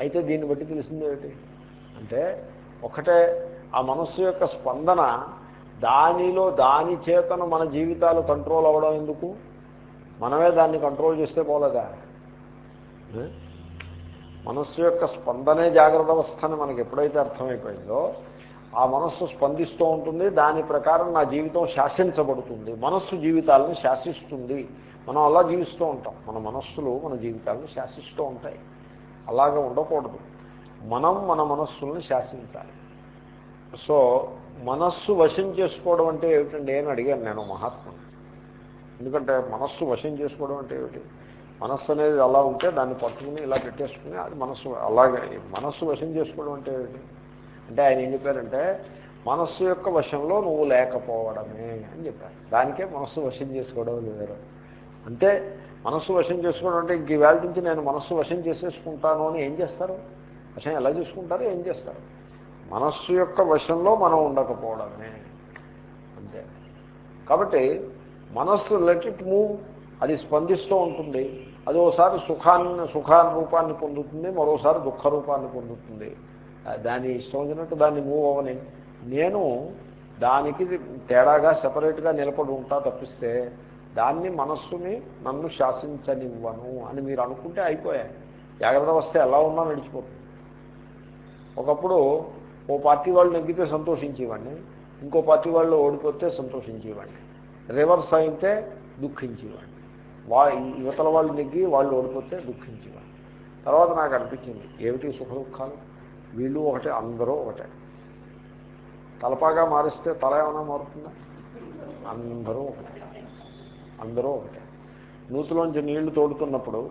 అయితే దీన్ని బట్టి తెలిసింది ఏమిటి? అంటే ఒకటే ఆ మనస్సు యొక్క స్పందన దానిలో దాని చేతను మన జీవితాలు కంట్రోల్ అవ్వడం ఎందుకు? మనమే దాన్ని కంట్రోల్ చేస్తే పోలేదా? మనస్సు యొక్క స్పందనే జాగ్రత్త అవస్థ అని మనకి ఎప్పుడైతే అర్థమైపోయిందో ఆ మనస్సు స్పందిస్తూ ఉంటుంది. దాని ప్రకారం నా జీవితం శాసించబడుతుంది. మనస్సు జీవితాలను శాసిస్తుంది. మనం అలా జీవిస్తూ ఉంటాం. మన మనస్సులు మన జీవితాలను శాసిస్తూ ఉంటాయి. అలాగా ఉండకూడదు. మనం మన మనస్సులను శాసించాలి. సో మనస్సు వశం చేసుకోవడం అంటే ఏమిటండి అని అడిగాను నేను మహాత్ముని. ఎందుకంటే మనస్సు వశం చేసుకోవడం అంటే ఏమిటి? మనస్సు అనేది అలా ఉంటే దాన్ని పట్టుకుని ఇలా పెట్టేసుకుని అది మనస్సు అలాగే మనస్సు వశం చేసుకోవడం అంటే ఏమిటి? అంటే ఆయన ఏం చెప్పారంటే మనస్సు యొక్క వశంలో నువ్వు లేకపోవడమే అని చెప్పారు. దానికే మనస్సు వశం చేసుకోవడం లేదు అంటే మనస్సు వశం చేసుకోవడం అంటే ఇంక వేళ నుంచి నేను మనస్సు వశం చేసేసుకుంటాను అని ఏం చేస్తారు? వశం ఎలా చేసుకుంటారు? ఏం చేస్తారు? మనస్సు యొక్క వశంలో మనం ఉండకపోవడమే. అంతే. కాబట్టి మనస్సు లెట్ ఇట్ మూవ్ అది స్పందిస్తూ ఉంటుంది. అది ఓసారి సుఖాన్ని సుఖాన్ని రూపాన్ని పొందుతుంది మరోసారి దుఃఖ రూపాన్ని పొందుతుంది. దాన్ని దాని ఇష్టం వచ్చినట్టు దాన్ని మూవ్ అవ్వని. నేను దానికి తేడాగా సపరేట్గా నిలబడి ఉంటా తప్పిస్తే దాన్ని మనస్సుని నన్ను శాసించనివ్వను అని మీరు అనుకుంటే అయిపోయాయి. జాగ్రత్త వస్తే ఎలా ఉన్నా నడిచిపోతుంది. ఒకప్పుడు ఓ పార్టీ వాళ్ళు నెగ్గితే సంతోషించేవాడిని ఇంకో పార్టీ వాళ్ళు ఓడిపోతే సంతోషించేవాడిని రివర్స్ అయితే దుఃఖించేవాడిని. వా యువతల వాళ్ళు నెగ్గి వాళ్ళు ఓడిపోతే దుఃఖించేవాడిని. తర్వాత నాకు అనిపించింది ఏమిటి సుఖ దుఃఖాలు? వీళ్ళు ఒకటే అందరూ ఒకటే. తలపాగా మారిస్తే తల ఏమైనా మారుతుందా? అందరూ ఒకటే. అందరూ ఒకటే. నూతులోంచి నీళ్ళు తోడుతున్నప్పుడు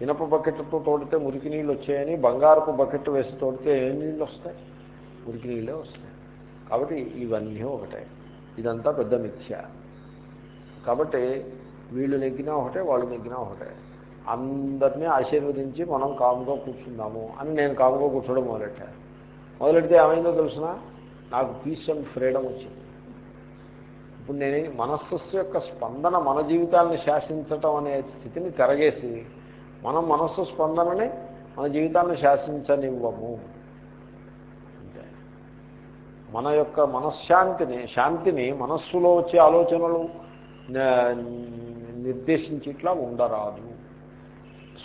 ఇనప బకెట్తో తోడితే మురికి నీళ్ళు వచ్చాయని బంగారపు బకెట్ వేసి తోడితే ఏ నీళ్ళు వస్తాయి? మురికి నీళ్ళే వస్తాయి. కాబట్టి ఇవన్నీ ఒకటే. ఇదంతా పెద్ద మిథ్య. కాబట్టి వీళ్ళు నెగ్గినా ఒకటే వాళ్ళు నెగ్గినా ఒకటే. అందరినీ ఆశీర్వదించి మనం కాముగా కూర్చుందాము అని నేను కాముగా కూర్చోవడం మొదలెట్టాను మొదలెడితే ఏమైందో తెలుసిన? నాకు పీస్ అండ్ ఫ్రీడమ్ వచ్చింది. ఇప్పుడు నేను మనస్సు యొక్క స్పందన మన జీవితాలను శాసించటం అనే స్థితిని తిరగేసి మనం మనస్సు స్పందనని మన జీవితాలను శాసించనివ్వము. అంటే మన యొక్క మనశ్శాంతిని శాంతిని మనస్సులో వచ్చే ఆలోచనలు నిర్దేశించి ఇట్లా ఉండరాదు.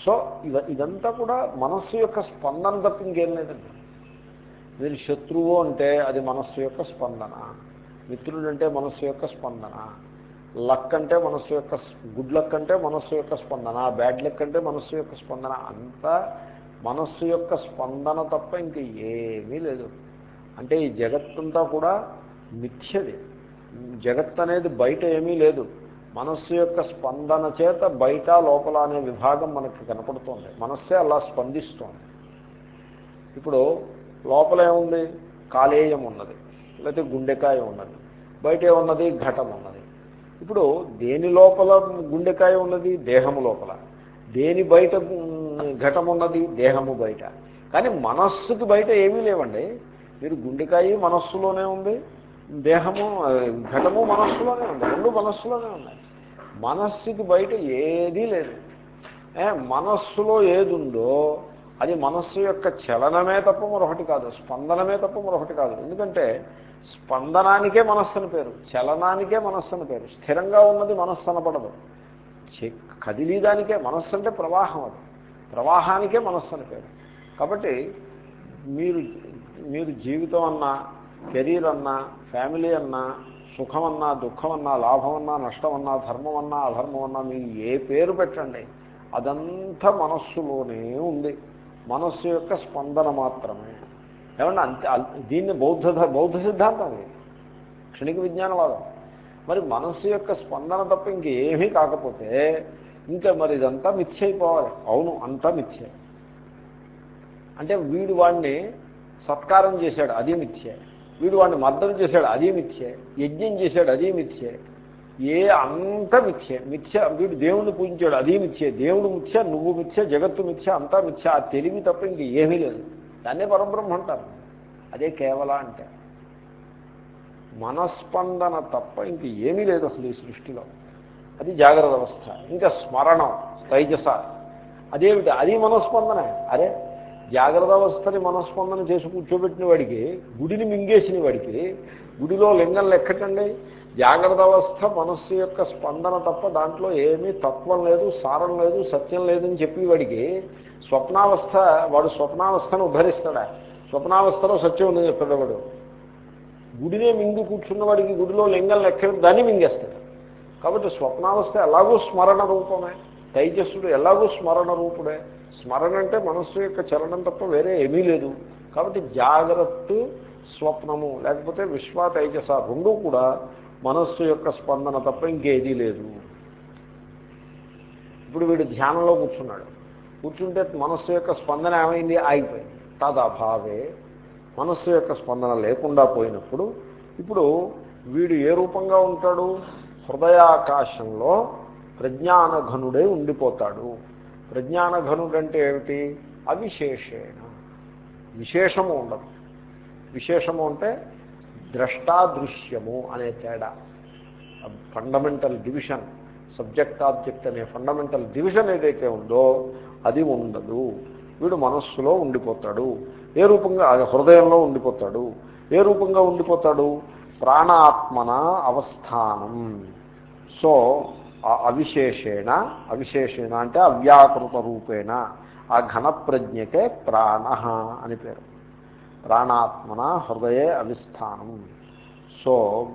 సో ఇవ ఇదంతా కూడా మనస్సు యొక్క స్పందన తప్ప ఇంకేం లేదండి. మీరు శత్రువు అంటే అది మనస్సు యొక్క స్పందన. మిత్రుడు అంటే మనస్సు యొక్క స్పందన. లక్ అంటే మనస్సు యొక్క గుడ్ లక్ అంటే మనస్సు యొక్క స్పందన. బ్యాడ్ లక్ అంటే మనస్సు యొక్క స్పందన. అంతా మనస్సు యొక్క స్పందన తప్ప ఇంక ఏమీ లేదు. అంటే ఈ జగత్తంతా కూడా మిథ్యది. జగత్ అనేది బయట ఏమీ లేదు. మనస్సు యొక్క స్పందన చేత బయట లోపల అనే విభాగం మనకి కనపడుతోంది. మనస్సే అలా స్పందిస్తోంది. ఇప్పుడు లోపల ఏముంది? కాలేయం ఉన్నది. లేకపోతే గుండెకాయ ఉన్నది. బయట ఉన్నది ఘటం ఉన్నది. ఇప్పుడు దేని లోపల గుండెకాయ ఉన్నది? దేహము లోపల. దేని బయట ఘటం ఉన్నది? దేహము బయట. కానీ మనస్సుకి బయట ఏమీ లేవండి. మీరు గుండెకాయ మనస్సులోనే ఉంది దేహము ఘటము మనస్సులోనే ఉంది రెండు మనస్సులోనే ఉన్నాయి. మనస్సుకి బయట ఏదీ లేదు. మనస్సులో ఏది ఉందో అది మనస్సు యొక్క చలనమే తప్ప మరొకటి కాదు స్పందనమే తప్ప మరొకటి కాదు. ఎందుకంటే స్పందనానికే మనస్సు పేరు చలనానికే మనస్సు పేరు. స్థిరంగా ఉన్నది మనస్సు అనపడదు. కదిలీదానికే మనస్సు అంటే ప్రవాహం అది. ప్రవాహానికే మనస్సు అని పేరు. కాబట్టి మీరు మీరు జీవితం అన్నా కెరీర్ అన్నా ఫ్యామిలీ అన్నా సుఖం అన్నా దుఃఖం అన్నా లాభం అన్నా నష్టం అన్నా ధర్మం అన్నా అధర్మం అన్నా మీరు ఏ పేరు పెట్టండి అదంతా మనస్సులోనే ఉంది. మనస్సు యొక్క స్పందన మాత్రమే. ఏమన్నా అంతే దీన్ని బౌద్ధ బౌద్ధ సిద్ధాంతం ఇది. క్షణిక విజ్ఞానవాదం. మరి మనస్సు యొక్క స్పందన తప్ప ఇంకేమీ కాకపోతే ఇంకా మరి ఇదంతా మిథ్యైపోవాలి. అవును అంతా మిథ్య. అంటే వీడు వాడిని సత్కారం చేశాడు అది మిథ్యే. వీడు వాడిని మర్దన చేశాడు అది మిథ్యే. యజ్ఞం చేశాడు అది మిథ్యే. ఏ అంత మిథ్యే. మిథ్య వీడు దేవుణ్ణి పూజించాడు అది మిథ్యే. దేవుడు మిథ్య నువ్వు మిథ్య జగత్తు మిథ్య అంతా మిథ్య. ఆ తెలివి తప్ప ఇంక ఏమీ లేదు. దాన్నే పరబ్రహ్మ అంటారు. అదే కేవల అంటే. మనస్పందన తప్ప ఇంక ఏమీ లేదు అసలు ఈ సృష్టిలో. అది జాగ్రత్త అవస్థ. ఇంకా స్మరణం తైజస. అదేమిటి? అది మనస్పందనే. అరే జాగ్రత్త అవస్థని మనస్పందన చేసి కూర్చోబెట్టిన వాడికి గుడిని మింగేసిన వాడికి గుడిలో లింగం లెక్కటండి జాగ్రత్త అవస్థ మనస్సు యొక్క స్పందన తప్ప దాంట్లో ఏమీ తత్వం లేదు సారం లేదు సత్యం లేదని చెప్పి వాడికి స్వప్నావస్థ వాడు స్వప్నావస్థను ఉద్ధరిస్తాడా? స్వప్నావస్థలో సత్యం ఉందని చెప్తాడు వాడు. గుడినే మింగి కూర్చున్న వాడికి గుడిలో లింగం లెక్క దాన్ని మింగేస్తాడు. కాబట్టి స్వప్నావస్థ ఎలాగూ స్మరణ రూపమే. తైజస్సుడు ఎలాగూ స్మరణ రూపుడే. స్మరణ అంటే మనస్సు యొక్క చలనం తప్ప వేరే ఏమీ లేదు. కాబట్టి జాగ్రత్త స్వప్నము లేకపోతే విశ్వ తైజస రెండూ కూడా మనస్సు యొక్క స్పందన తప్ప ఇంకేదీ లేదు. ఇప్పుడు వీడు ధ్యానంలో కూర్చున్నాడు. కూర్చుంటే మనస్సు యొక్క స్పందన ఏమైంది? ఆగిపోయింది. తదభావే మనస్సు యొక్క స్పందన లేకుండా పోయినప్పుడు ఇప్పుడు వీడు ఏ రూపంగా ఉంటాడు? హృదయాకాశంలో ప్రజ్ఞానఘనుడే ఉండిపోతాడు. ప్రజ్ఞానఘనుడంటే ఏమిటి? అవిశేషేణ. విశేషము ఉండదు. విశేషము అంటే ద్రష్టాదృశ్యము అనే తేడా. ఫండమెంటల్ డివిజన్ సబ్జెక్ట్ ఆబ్జెక్ట్ అనే ఫండమెంటల్ డివిజన్ ఏదైతే ఉందో అది ఉండదు. వీడు మనస్సులో ఉండిపోతాడు. ఏ రూపంగా? హృదయంలో ఉండిపోతాడు. ఏ రూపంగా ఉండిపోతాడు? ప్రాణాత్మన అవస్థానం. సో అవిశేషేణ అవిశేషేణ అంటే అవ్యాకృత రూపేణ. ఆ ఘనప్రజ్ఞకే ప్రాణ అని పేరు. ప్రాణాత్మన హృదయే అవిస్థానం. So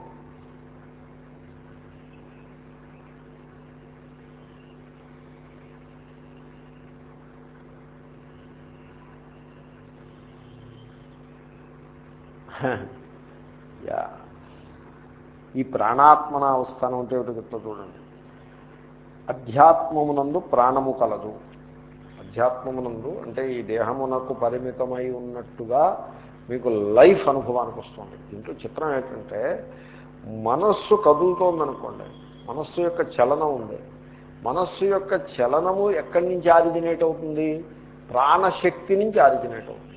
yeah. ఈ ప్రాణాత్మన అవస్థానం అంటే ఏమిటో చెప్తా చూడండి. అధ్యాత్మమునందు ప్రాణము కలదు. అధ్యాత్మమునందు అంటే ఈ దేహమునకు పరిమితమై ఉన్నట్టుగా మీకు లైఫ్ అనుభవానికి వస్తుంది. దీంట్లో చిత్రం ఏంటంటే మనస్సు కదులుతోందనుకోండి. మనస్సు యొక్క చలనం ఉంది. మనస్సు యొక్క చలనము ఎక్కడి నుంచి ఆరిజినేట్ అవుతుంది? ప్రాణశక్తి నుంచి ఆరిజినేట్ అవుతుంది.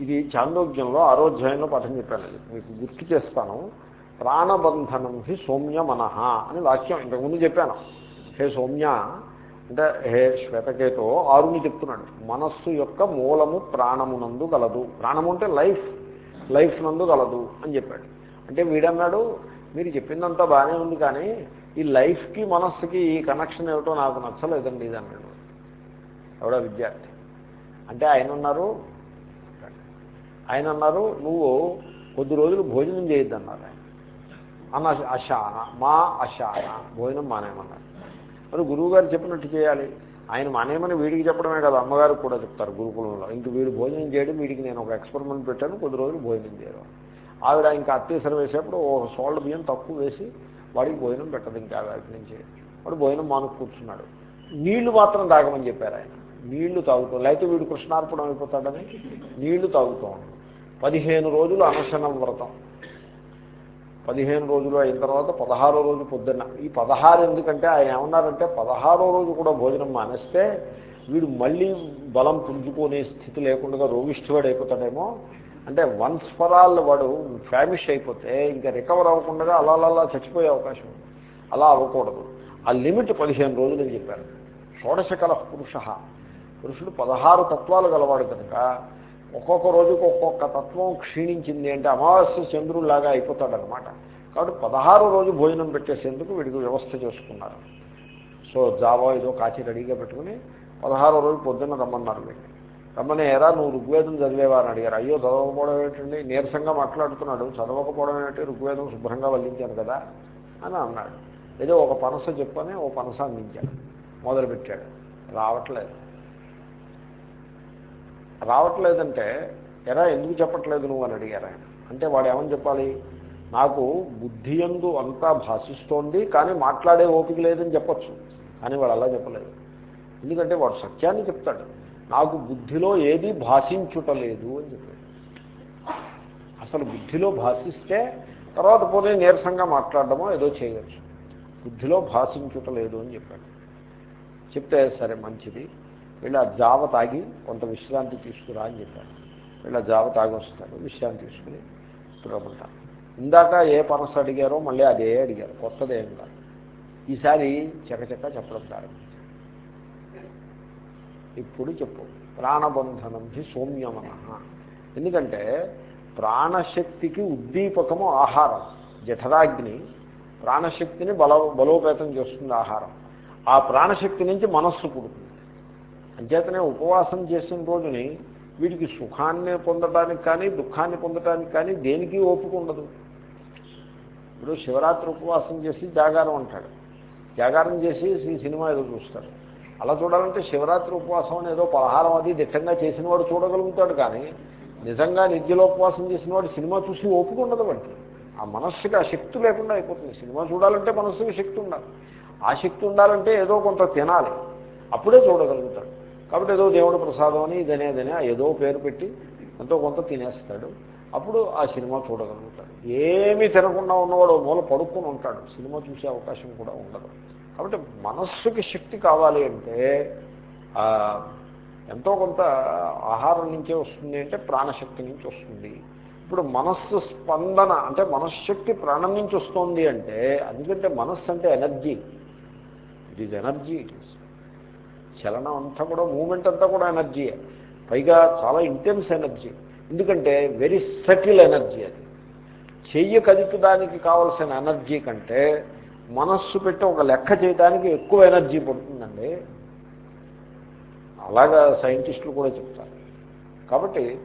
ఇది చాందోగ్యంలో ఆరోధ్యాయంలో పాఠం చెప్పాను. మీకు గుర్తు చేస్తాను. ప్రాణబంధనం హి సౌమ్య మనహ అని వాక్యం ఇంతకుముందు చెప్పాను. హే సౌమ్య అంటే హే శ్వేతకేతో ఆరుని చెప్తున్నాడు. మనస్సు యొక్క మూలము ప్రాణమునందు గలదు. ప్రాణము అంటే లైఫ్ లైఫ్ నందు గలదు అని చెప్పాడు. అంటే వీడన్నాడు మీరు చెప్పిందంతా బాగానే ఉంది కానీ ఈ లైఫ్కి మనస్సుకి ఈ కనెక్షన్ ఏమిటో నాకు నచ్చలేదండి ఇది అన్నాడు. ఎవడో విద్యార్థి. అంటే ఆయన ఉన్నారు ఆయన అన్నారు నువ్వు కొద్ది రోజులు భోజనం చేయొద్దన్నారు ఆయన. అన్న అశాన మా అశాన భోజనం మానేమన్నారు మరి గురువు గారు చెప్పినట్టు చేయాలి. ఆయన మానేమని వీడికి చెప్పడమే కదా అమ్మగారికి కూడా చెప్తారు గురుకులంలో. ఇంక వీడు భోజనం చేయడం వీడికి నేను ఒక ఎక్స్పెరిమెంట్ పెట్టాను కొద్ది రోజులు భోజనం చేయడం. ఆవిడ ఇంకా అత్యవసరం వేసేప్పుడు ఒక సోల్డ్ బియ్యం తక్కువ వేసి వాడికి భోజనం పెట్టదు ఇంకా వాటి నుంచి వాడు భోజనం మాను కూర్చున్నాడు. నీళ్ళు మాత్రం తాగమని చెప్పారు ఆయన. నీళ్ళు తాగుతాం లేకపోతే వీడు కృష్ణార్పణం అయిపోతాడని నీళ్ళు తాగుతూ పదిహేను రోజులు అనశనం వ్రతం. పదిహేను రోజులు అయిన తర్వాత పదహారో రోజు పొద్దున్న. ఈ పదహారు ఎందుకంటే ఆయన ఏమన్నారంటే పదహారో రోజు కూడా భోజనం మానేస్తే వీడు మళ్ళీ బలం పుంజుకునే స్థితి లేకుండా రోగిష్ఠువాడు అయిపోతాడేమో. అంటే వన్స్ ఫర్ ఆల్ వాడు ఫ్యామిష్ అయిపోతే ఇంకా రికవర్ అవ్వకుండా అలా అలా చచ్చిపోయే అవకాశం ఉంది. అలా అవ్వకూడదు. ఆ లిమిట్ పదిహేను రోజులు అని చెప్పారు. షోడశకల పురుష. పురుషుడు పదహారు తత్వాలు గలవాడు కనుక ఒక్కొక్క రోజుకు ఒక్కొక్క తత్వం క్షీణించింది అంటే అమావాస్య చంద్రుల్లాగా అయిపోతాడనమాట కాబట్టి పదహారు రోజు భోజనం పెట్టేసేందుకు వీడికి వ్యవస్థ చేసుకున్నారు. సో జావా ఏదో కాచి రెడీగా పెట్టుకుని పదహారో రోజు పొద్దున్న రమ్మన్నారు వీడిని. రమ్మని ఎరా నువ్వు ఋగ్వేదం చదివేవారని అడిగారు. అయ్యో చదవకపోవడం ఏంటండి? నీరసంగా మాట్లాడుతున్నాడు. చదవకపోవడం ఏంటి? ఋగ్వేదం శుభ్రంగా వల్లించాను కదా అని అన్నాడు. ఏదో ఒక పనస చెప్పని ఓ పనస అందించాడు. మొదలుపెట్టాడు. రావట్లేదు. రావట్లేదంటే ఎరా ఎందుకు చెప్పట్లేదు నువ్వు? అని అడిగారు ఆయన. అంటే వాడు ఏమని చెప్పాలి? నాకు బుద్ధి ఎందు అంతా భాషిస్తోంది కానీ మాట్లాడే ఓపిక లేదని చెప్పచ్చు. కానీ వాడు అలా చెప్పలేదు. ఎందుకంటే వాడు సత్యాన్ని చెప్తాడు. నాకు బుద్ధిలో ఏది భాషించుటలేదు అని చెప్పాడు. అసలు బుద్ధిలో భాషిస్తే తర్వాత పోనీ నీరసంగా మాట్లాడడమో ఏదో చేయవచ్చు బుద్ధిలో భాషించుటలేదు అని చెప్పాడు. చెప్తే సరే మంచిది. వీళ్ళు ఆ జావ తాగి కొంత విశ్రాంతి తీసుకురా అని చెప్పారు వీళ్ళు ఆ జావ తాగి వస్తారు విశ్రాంతి తీసుకుని రమ్మంటారు ఇందాక ఏ పనస అడిగారో మళ్ళీ అదే అడిగారు. కొత్తది ఏం కాదు. ఈసారి చకచక చెప్పడం ప్రారంభించారు ఇప్పుడు చెప్పు. ప్రాణబంధనం హి సౌమ్యమన. ఎందుకంటే ప్రాణశక్తికి ఉద్దీపకము ఆహారం. జఠరాగ్ని ప్రాణశక్తిని బల బలోపేతం చేస్తుంది ఆహారం. ఆ ప్రాణశక్తి నుంచి మనస్సు పుడుతుంది. అంచేతనే ఉపవాసం చేసిన రోజుని వీడికి సుఖాన్ని పొందడానికి కానీ దుఃఖాన్ని పొందడానికి కానీ దేనికి ఓపిక ఉండదు. ఇప్పుడు శివరాత్రి ఉపవాసం చేసి జాగారం అంటాడు. జాగారం చేసి ఈ సినిమా ఏదో చూస్తాడు. అలా చూడాలంటే శివరాత్రి ఉపవాసం అని ఏదో పలహారం అది దిట్టంగా చేసిన వాడు చూడగలుగుతాడు కానీ నిజంగా నిద్యలో ఉపవాసం చేసిన వాడు సినిమా చూసి ఓపిక ఉండదు వాడికి. ఆ మనస్సుకి ఆ శక్తి లేకుండా అయిపోతుంది. సినిమా చూడాలంటే మనస్సుకి శక్తి ఉండాలి. ఆ శక్తి ఉండాలంటే ఏదో కొంత తినాలి. అప్పుడే చూడగలుగుతాడు. కాబట్టి ఏదో దేవుడు ప్రసాదం అని ఇదనేదనే ఏదో పేరు పెట్టి ఎంతో కొంత తినేస్తాడు. అప్పుడు ఆ సినిమా చూడగలుగుతాడు. ఏమీ తినకుండా ఉన్నవాడు మూల పడుకుని ఉంటాడు. సినిమా చూసే అవకాశం కూడా ఉండదు. కాబట్టి మనస్సుకి శక్తి కావాలి అంటే ఎంతో కొంత ఆహారం నుంచే వస్తుంది అంటే ప్రాణశక్తి నుంచి వస్తుంది. ఇప్పుడు మనస్సు స్పందన అంటే మనశ్శక్తి ప్రాణం నుంచి వస్తుంది అంటే ఎందుకంటే మనస్సు అంటే energy. It is energy it is చలనం అంతా కూడా మూమెంట్ అంతా కూడా ఎనర్జీయే పైగా చాలా ఇంటెన్స్ ఎనర్జీ ఎందుకంటే వెరీ సటిల్ ఎనర్జీ అది. చెయ్యి కదుపుదానికి కావలసిన ఎనర్జీ కంటే మనస్సు పెట్టి ఒక లెక్క చేయడానికి ఎక్కువ ఎనర్జీ పడుతుందండి. అలాగా సైంటిస్టులు కూడా చెప్తారు. కాబట్టి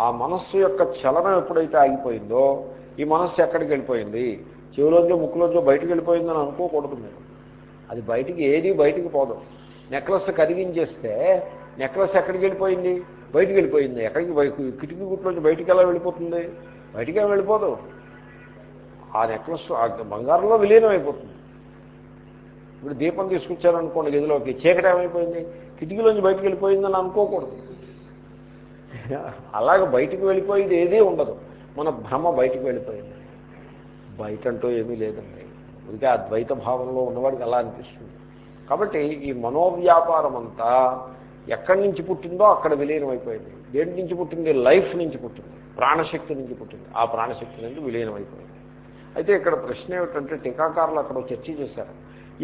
ఆ మనస్సు యొక్క చలనం ఎప్పుడైతే ఆగిపోయిందో ఈ మనస్సు ఎక్కడికి వెళ్ళిపోయింది? చెవిలోంచో ముక్కులోంచో బయటికి వెళ్ళిపోయిందని అనుకోకూడదు మీరు. అది బయటికి ఏది బయటికి పోదు. నెక్లెస్ కరిగించేస్తే నెక్లెస్ ఎక్కడికి వెళ్ళిపోయింది? బయటికి వెళ్ళిపోయింది. ఎక్కడికి కిటికీ గుట్లోంచి బయటికి ఎలా వెళ్ళిపోతుంది? బయటికి ఏం వెళ్ళిపోదు. ఆ నెక్లెస్ ఆ బంగారంలో విలీనం అయిపోతుంది. ఇప్పుడు దీపం తీసుకొచ్చారనుకోండి గదిలోకి చీకటి ఏమైపోయింది? కిటికీలోంచి బయటికి వెళ్ళిపోయిందని అనుకోకూడదు. అలాగే బయటికి వెళ్ళిపోయేది ఏదీ ఉండదు. మన భ్రమ బయటికి వెళ్ళిపోయింది. బయట అంటూ ఏమీ లేదండి. ఇంకా అద్వైత భావంలో ఉన్నవాడికి అలా అనిపిస్తుంది. కాబట్టి ఈ మనోవ్యాపారం అంతా ఎక్కడి నుంచి పుట్టిందో అక్కడ విలీనం అయిపోయింది దేని నుంచి పుట్టింది? లైఫ్ నుంచి పుట్టింది. ప్రాణశక్తి నుంచి పుట్టింది. ఆ ప్రాణశక్తి నుంచి విలీనం అయిపోయింది అయితే ఇక్కడ ప్రశ్న ఏమిటంటే టీకాకారులు అక్కడ చర్చ చేశారు.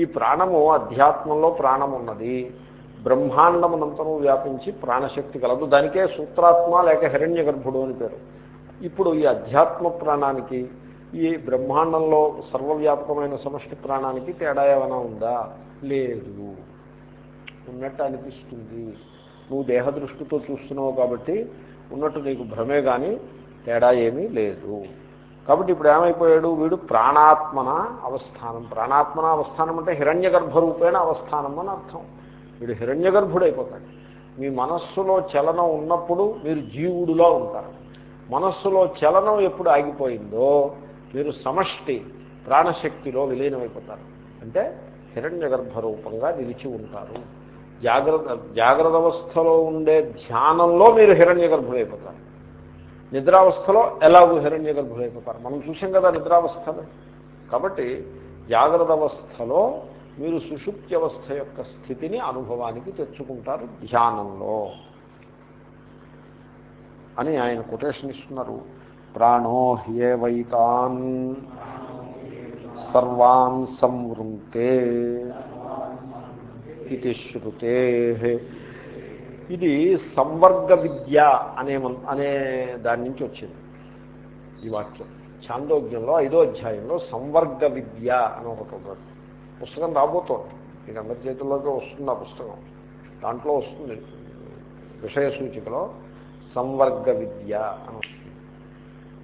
ఈ ప్రాణము అధ్యాత్మంలో ప్రాణం ఉన్నది బ్రహ్మాండమునంతరం వ్యాపించి ప్రాణశక్తి కలదు. దానికే సూత్రాత్మ లేక హిరణ్య గర్భుడు అని పేరు. ఇప్పుడు ఈ అధ్యాత్మ ప్రాణానికి ఈ బ్రహ్మాండంలో సర్వవ్యాపకమైన సమష్టి ప్రాణానికి తేడా ఏమైనా ఉందా? లేదు. ఉన్నట్టు అనిపిస్తుంది. నువ్వు దేహదృష్టితో చూస్తున్నావు కాబట్టి ఉన్నట్టు నీకు భ్రమే కానీ తేడా ఏమీ లేదు. కాబట్టి ఇప్పుడు ఏమైపోయాడు? వీడు ప్రాణాత్మన అవస్థానం. ప్రాణాత్మన అవస్థానం అంటే హిరణ్య గర్భరూపేణ అవస్థానం అని అర్థం. వీడు హిరణ్య గర్భుడైపోతాడు మీ మనస్సులో చలనం ఉన్నప్పుడు మీరు జీవుడులా ఉంటారు. మనస్సులో చలనం ఎప్పుడు ఆగిపోయిందో మీరు సమష్టి ప్రాణశక్తిలో విలీనమైపోతారు. అంటే హిరణ్య గర్భరూపంగా నిలిచి ఉంటారు. జాగ్రత్త జాగ్రత్త అవస్థలో ఉండే ధ్యానంలో మీరు హిరణ్య గర్భులైపోతారు నిద్రావస్థలో ఎలాగూ హిరణ్య గర్భులైపోతారు మనం చూసాం కదా నిద్రావస్థలు. కాబట్టి జాగ్రత్త అవస్థలో మీరు సుషుప్తి అవస్థ యొక్క స్థితిని అనుభవానికి తెచ్చుకుంటారు ధ్యానంలో. అని ఆయన కొటేషన్ ఇస్తున్నారు. ప్రాణో హ్యేవైతాన్. సర్వాన్ సంవృంతే ఇది శృతే. ఇది సంవర్గ విద్య అనే అనే దాని నుంచి వచ్చింది ఈ వాక్యం. చాందోగ్యంలో ఐదో అధ్యాయంలో సంవర్గ విద్య అని ఒకటి ఉన్నది పుస్తకం రాబోతోంది. మీకు అందరి చేతుల్లోకి వస్తుంది ఆ పుస్తకం. దాంట్లో వస్తుంది విషయ సూచికలో సంవర్గ విద్య అని వస్తుంది.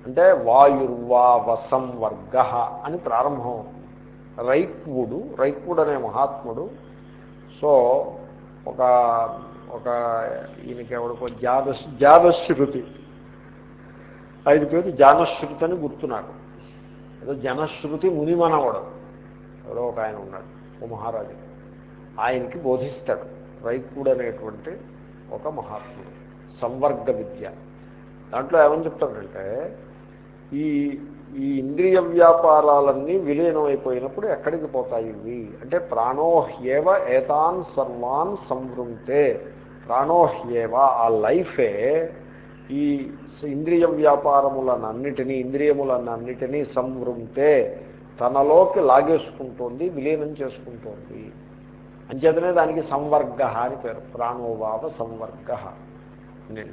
అంటే వాయుర్వా వసంవర్గ అని ప్రారంభం. రైక్వుడు రైక్వుడు అనే మహాత్ముడు. సో ఒక ఒక ఈయనకి ఎవడికో జానస్ జానశ్రుతి ఆయన పేరు జానశ్రుతి అని గుర్తున్నాడు ఏదో జనశ్రుతి మునిమనవడు. ఎవరో ఒక ఆయన ఉన్నాడు ఓ మహారాజు. ఆయనకి బోధిస్తాడు రైకుడు అనేటువంటి ఒక మహాత్ముడు. సంవర్గ విద్య. దాంట్లో ఏమని చెప్తాడంటే ఈ ఈ ఇంద్రియ వ్యాపారాలన్నీ విలీనమైపోయినప్పుడు ఎక్కడికి పోతాయి ఇవి అంటే ప్రాణోహ్యేవ ఏతాన్ సర్వాన్ సంవృంతే. ప్రాణోహ్యేవ ఆ లైఫే ఈ ఇంద్రియ వ్యాపారములనన్నిటినీ ఇంద్రియములనన్నిటినీ సంవృంతే. తనలోకి లాగేసుకుంటోంది విలీనం చేసుకుంటోంది. అంచేతనే దానికి సంవర్గ అని పేరు. ప్రాణోభావ సంవర్గ నేను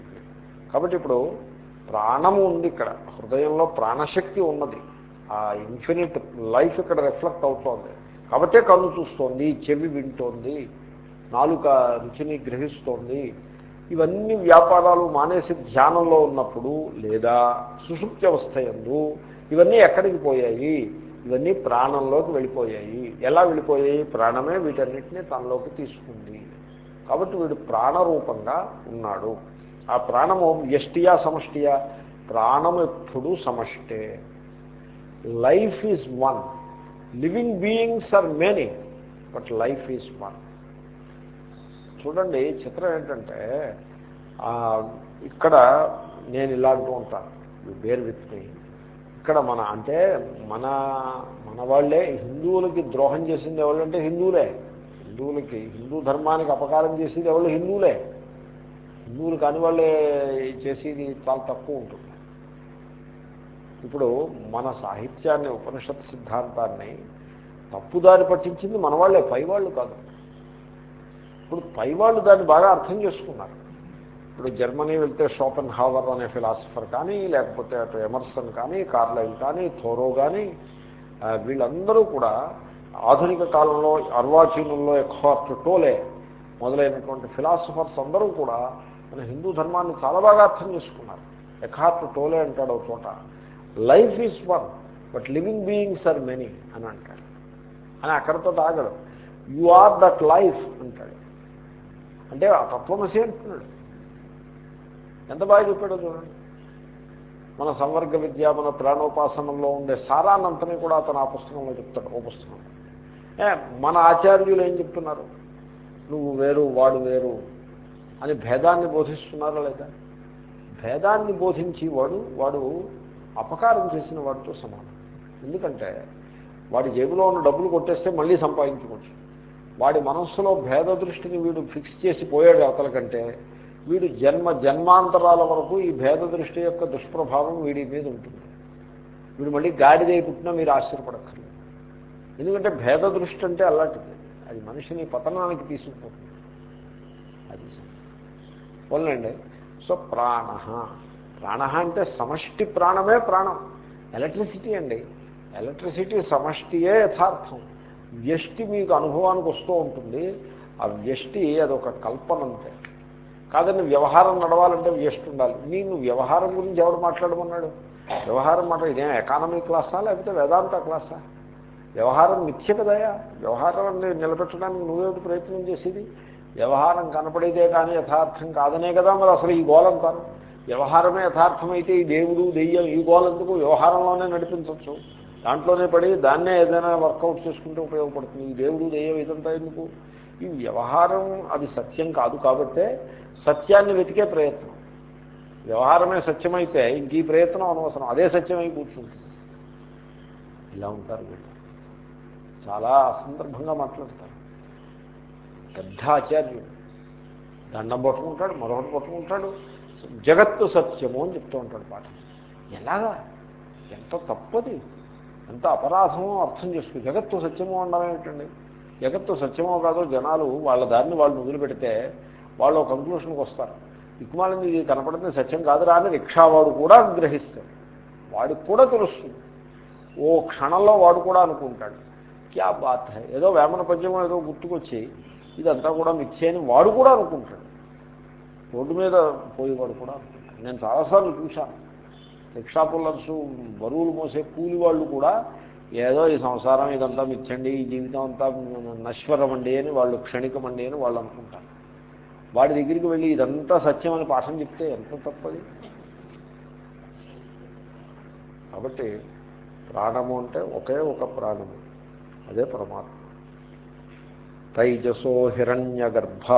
కాబట్టి ఇప్పుడు ప్రాణము ఉంది ఇక్కడ. హృదయంలో ప్రాణశక్తి ఉన్నది. ఆ ఇన్ఫినిట్ లైఫ్ ఇక్కడ రిఫ్లెక్ట్ అవుతోంది. కాబట్టే కన్ను చూస్తోంది చెవి వింటోంది నాలుక రుచిని గ్రహిస్తోంది. ఇవన్నీ వ్యాపారాలు మానేసి ధ్యానంలో ఉన్నప్పుడు లేదా సుషుప్తి అవస్థ ఎందు ఇవన్నీ ఎక్కడికి పోయాయి? ఇవన్నీ ప్రాణంలోకి వెళ్ళిపోయాయి. ఎలా వెళ్ళిపోయాయి? ప్రాణమే వీటన్నిటినీ తనలోకి తీసుకుంది. కాబట్టి వీడు ప్రాణరూపంగా ఉన్నాడు. ఆ ప్రాణము వ్యష్టియా సమష్టియా? ప్రాణం ఎప్పుడు సమష్టే. Life is one living beings are many but life is one చూడండి చిత్రం ఏంటంటే ఇక్కడ నేను ఇలా అంటూ ఉంటాను బేర్ విత్ మీ ఇక్కడ మన అంటే మన మన వాళ్ళే హిందువులకి ద్రోహం చేసింది ఎవరంటే హిందువులే. హిందువులకి హిందూ ధర్మానికి అపకారం చేసేది ఎవరు హిందువులే. హిందువులు కాని వాళ్ళే చేసేది చాలా తక్కువ ఉంటుంది. ఇప్పుడు మన సాహిత్యాన్ని ఉపనిషత్ సిద్ధాంతాన్ని తప్పుదారి పట్టించింది మన వాళ్ళే పైవాళ్ళు కాదు. ఇప్పుడు పైవాళ్ళు దాన్ని బాగా అర్థం చేసుకున్నారు. ఇప్పుడు జర్మనీ వెళ్తే షోపెన్ హావర్ అనే ఫిలాసఫర్ కానీ లేకపోతే అటు ఎమర్సన్ కానీ కార్లైల్ కానీ థోరో కానీ వీళ్ళందరూ కూడా ఆధునిక కాలంలో అర్వాచీనుల్లో ఎక్హార్ట్ టోలే మొదలైనటువంటి ఫిలాసఫర్స్ అందరూ కూడా మన హిందూ ధర్మాన్ని చాలా బాగా అర్థం చేసుకున్నారు. ఎఖార్ట్ టోలే అంటాడు చోట. Life is one but living beings are many అని అంటాడు. అని అక్కడతో ఆగడు యు ఆర్ దట్ లైఫ్ అంటాడు. అంటే ఆ తత్వమసి అంటున్నాడు. ఎంత బాగా చెప్పాడో చూడండి. మన సంవర్గ విద్య మన ప్రాణోపాసనంలో ఉండే సారానంతని కూడా అతను ఆ పుస్తకంలో చెప్తాడు ఓ పుస్తకం మన ఆచార్యులు ఏం చెప్తున్నారు? నువ్వు వేరు వాడు వేరు అని భేదాన్ని బోధిస్తున్నారా లేదా? భేదాన్ని బోధించి వాడు వాడు అపకారం చేసిన వాడితో సమానం. ఎందుకంటే వాడి జేబులో ఉన్న డబ్బులు కొట్టేస్తే మళ్ళీ సంపాదించుకోవచ్చు. వాడి మనస్సులో భేద దృష్టిని వీడు ఫిక్స్ చేసి పోయాడు అవతల కంటే వీడు జన్మ జన్మాంతరాల వరకు ఈ భేద దృష్టి యొక్క దుష్ప్రభావం వీడి మీద ఉంటుంది. వీడు మళ్ళీ గాడిదై పుట్టినా మీరు ఆశ్చర్యపడక్కర్లేదు. ఎందుకంటే భేద దృష్టి అంటే అలాంటిది. అది మనిషిని పతనానికి తీసుకుపోతుంది. అది పోలండి సో ప్రాణ. ప్రాణ అంటే సమష్టి ప్రాణమే ప్రాణం. ఎలక్ట్రిసిటీ అండి. ఎలక్ట్రిసిటీ సమష్టియే యథార్థం. వ్యష్టి మీకు అనుభవానికి వస్తూ ఉంటుంది. ఆ వ్యష్టి అదొక కల్పన అంతే. కాదండి వ్యవహారం నడవాలంటే వ్యష్టి ఉండాలి. నేను వ్యవహారం గురించి ఎవడు మాట్లాడమన్నాడు? వ్యవహారం మాట ఇదేం ఎకానమీ క్లాసా లేకపోతే వేదాంత క్లాసా వ్యవహారం మిథ్య కదయా వ్యవహారాన్ని నిలబెట్టడానికి నువ్వేమిటి ప్రయత్నం చేసేది? వ్యవహారం కనపడేదే కానీ యథార్థం కాదనే కదా మరి అసలు ఈ గోలంతాను వ్యవహారమే యథార్థమైతే ఈ దేవుడు దెయ్యం ఈ గోలందుకు వ్యవహారంలోనే నడిపించవచ్చు. దాంట్లోనే పడి దాన్నే ఏదైనా వర్కౌట్ చేసుకుంటే ఉపయోగపడుతుంది. ఈ దేవుడు దెయ్యం ఇదంతా ఎందుకు? ఈ వ్యవహారం అది సత్యం కాదు కాబట్టే సత్యాన్ని వెతికే ప్రయత్నం. వ్యవహారమే సత్యమైతే ఇంక ఈ ప్రయత్నం అనవసరం. అదే సత్యమై కూర్చుంటుంది. ఇలా ఉంటారు వీళ్ళు. చాలా అసందర్భంగా మాట్లాడతారు. పెద్ద ఆచార్యుడు దండం పట్టుకుంటాడు మరొకటి పట్టుకుంటాడు జగత్తు సత్యము అని చెప్తూ ఉంటాడు పాట ఎలాగా? ఎంత తప్పది? ఎంత అపరాధమో అర్థం చేసుకో. జగత్తు సత్యమో అనడం ఏమిటండి జగత్తు సత్యమో కాదో జనాలు వాళ్ళ దారిని వాళ్ళు వదిలిపెడితే వాళ్ళు ఒక కంక్లూషన్కి వస్తారు. ఇక్మాలని ఇది కనపడితే సత్యం కాదురా అని రిక్షావాడు కూడా గ్రహిస్తాడు వాడికి కూడా తెలుస్తుంది. ఓ క్షణంలో వాడు కూడా అనుకుంటాడు. క్యా బాత్ ఏదో వేమన పద్యం ఏదో గుర్తుకొచ్చి ఇదంతా కూడా మిథ్యే వాడు కూడా అనుకుంటాడు. రోడ్డు మీద పోయేవాడు కూడా నేను చాలాసార్లు చూశాను. రిక్షా పుల్లర్స్ బరువులు మోసే కూలి వాళ్ళు కూడా ఏదో ఈ సంసారం ఇదంతా మిచ్చండి ఈ జీవితం అంతా నశ్వరమండి అని వాళ్ళు క్షణికమండి అని వాళ్ళు అనుకుంటారు. వాడి దగ్గరికి వెళ్ళి ఇదంతా సత్యం అని పాఠం చెప్తే ఎంత తప్పది? కాబట్టి ప్రాణము అంటే ఒకే ఒక ప్రాణము అదే పరమాత్మ. తైజసో హిరణ్యగర్భ.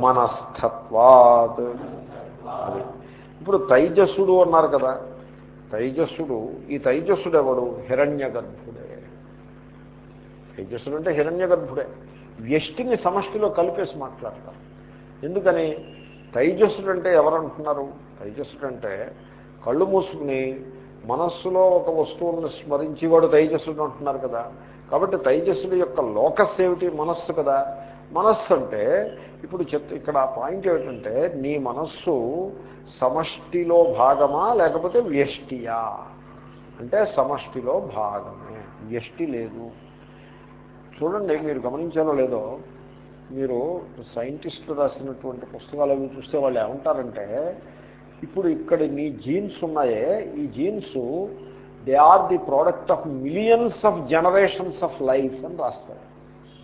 మనస్థత్వాత్. అది. ఇప్పుడు తైజస్సుడు అన్నారు కదా తైజస్సుడు ఈ తైజస్సుడు ఎవడు హిరణ్య గర్భుడే తైజస్సుడు అంటే హిరణ్య గర్భుడే వ్యష్టిని సమష్టిలో కలిపేసి మాట్లాడతారు. ఎందుకని? తైజస్సుడు అంటే ఎవరంటున్నారు? తైజస్సుడు అంటే కళ్ళు మూసుకుని మనస్సులో ఒక వస్తువుని స్మరించి వాడు తైజస్సుడు అంటున్నారు కదా. కాబట్టి తైజస్సుడు యొక్క లోకస్ ఏమిటి? మనస్సు కదా. మనస్సు అంటే ఇప్పుడు చెప్ ఇక్కడ ఆ పాయింట్ ఏమిటంటే నీ మనస్సు సమష్టిలో భాగమా లేకపోతే వ్యష్టియా? అంటే సమష్టిలో భాగమే. వ్యష్టి లేదు. చూడండి మీరు గమనించారో లేదో మీరు సైంటిస్టులు రాసినటువంటి పుస్తకాలు అవి చూస్తే వాళ్ళు ఏమంటారంటే ఇప్పుడు ఇక్కడ నీ జీన్స్ ఉన్నాయే ఈ genes they are the product of millions of generations of life అని రాస్తారు.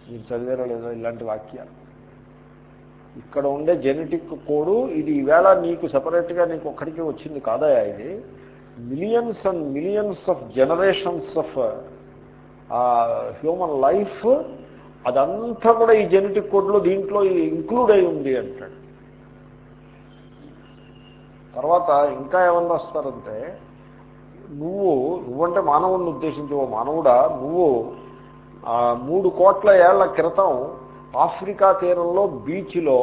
మీరు చదివారో లేదో ఇలాంటి వాక్యాలు. ఇక్కడ ఉండే జెనెటిక్ కోడు ఇది ఈవేళ నీకు సపరేట్గా నీకు ఒక్కడికి వచ్చింది కాదా ఇది? Millions and millions of generations of human life అదంతా కూడా ఈ జెనెటిక్ కోడ్లో దీంట్లో ఇంక్లూడ్ అయి ఉంది అంటాడు. తర్వాత ఇంకా ఏమన్నా వస్తారంటే నువ్వు నువ్వంటే మానవుడిని ఉద్దేశించి ఓ మానవుడా నువ్వు మూడు కోట్ల ఏళ్ళ క్రితం ఆఫ్రికా తీరంలో బీచ్లో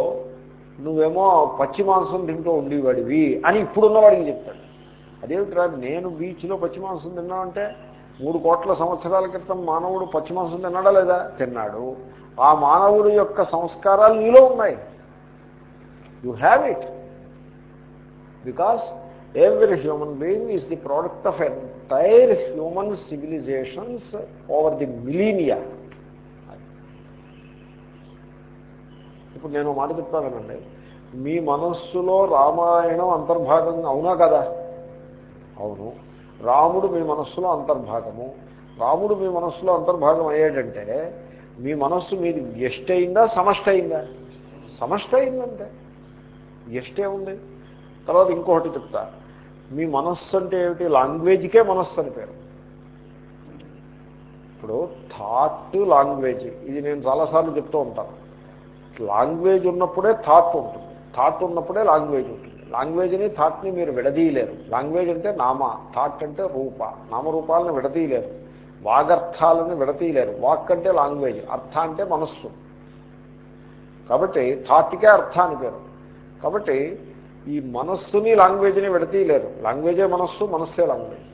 నువ్వేమో పచ్చి మాంసం తింటూ ఉండేవాడివి అని ఇప్పుడున్నవాడికి చెప్తాడు. అదేమిట్రా నేను బీచ్లో పచ్చి మాంసం తిన్నామంటే మూడు కోట్ల సంవత్సరాల క్రితం మానవుడు పచ్చి మాంసం తిన్నాడా లేదా? తిన్నాడు. ఆ మానవుడి యొక్క సంస్కారాలు నీలో ఉన్నాయి. You have it because every human being is the product of entire human civilizations over the millennia ఇప్పుడు నేను మాట చెప్తానండి. మీ మనస్సులో రామాయణం అంతర్భాగంగా అవునా కదా? అవును. రాముడు మీ మనస్సులో అంతర్భాగము. రాముడు మీ మనస్సులో అంతర్భాగం అయ్యాడంటే మీ మనస్సు మీది గెస్ట్ అయిందా సమష్ట అయిందా? సమష్ట అయిందంటే. గెస్ట్ ఉంది. తర్వాత ఇంకొకటి చెప్తా. మీ మనస్సు అంటే ఏమిటి? లాంగ్వేజ్కే మనస్సు అని పేరు. ఇప్పుడు థాట్ లాంగ్వేజ్ ఇది నేను చాలాసార్లు చెప్తూ ఉంటాను లాంగ్వేజ్ ఉన్నప్పుడే థాట్ ఉంటుంది. థాట్ ఉన్నప్పుడే లాంగ్వేజ్ ఉంటుంది. లాంగ్వేజ్ని థాట్ని మీరు విడదీయలేరు. లాంగ్వేజ్ అంటే నామ థాట్ అంటే రూప. నామరూపాలను విడదీయలేరు. వాగర్థాలను విడతీయలేరు వాక్ అంటే లాంగ్వేజ్ అర్థ అంటే మనస్సు. కాబట్టి థాట్కే అర్థ అని పేరు. కాబట్టి ఈ మనస్సుని లాంగ్వేజ్ని విడతీయలేరు లాంగ్వేజే మనస్సు మనస్సే లాంగ్వేజ్.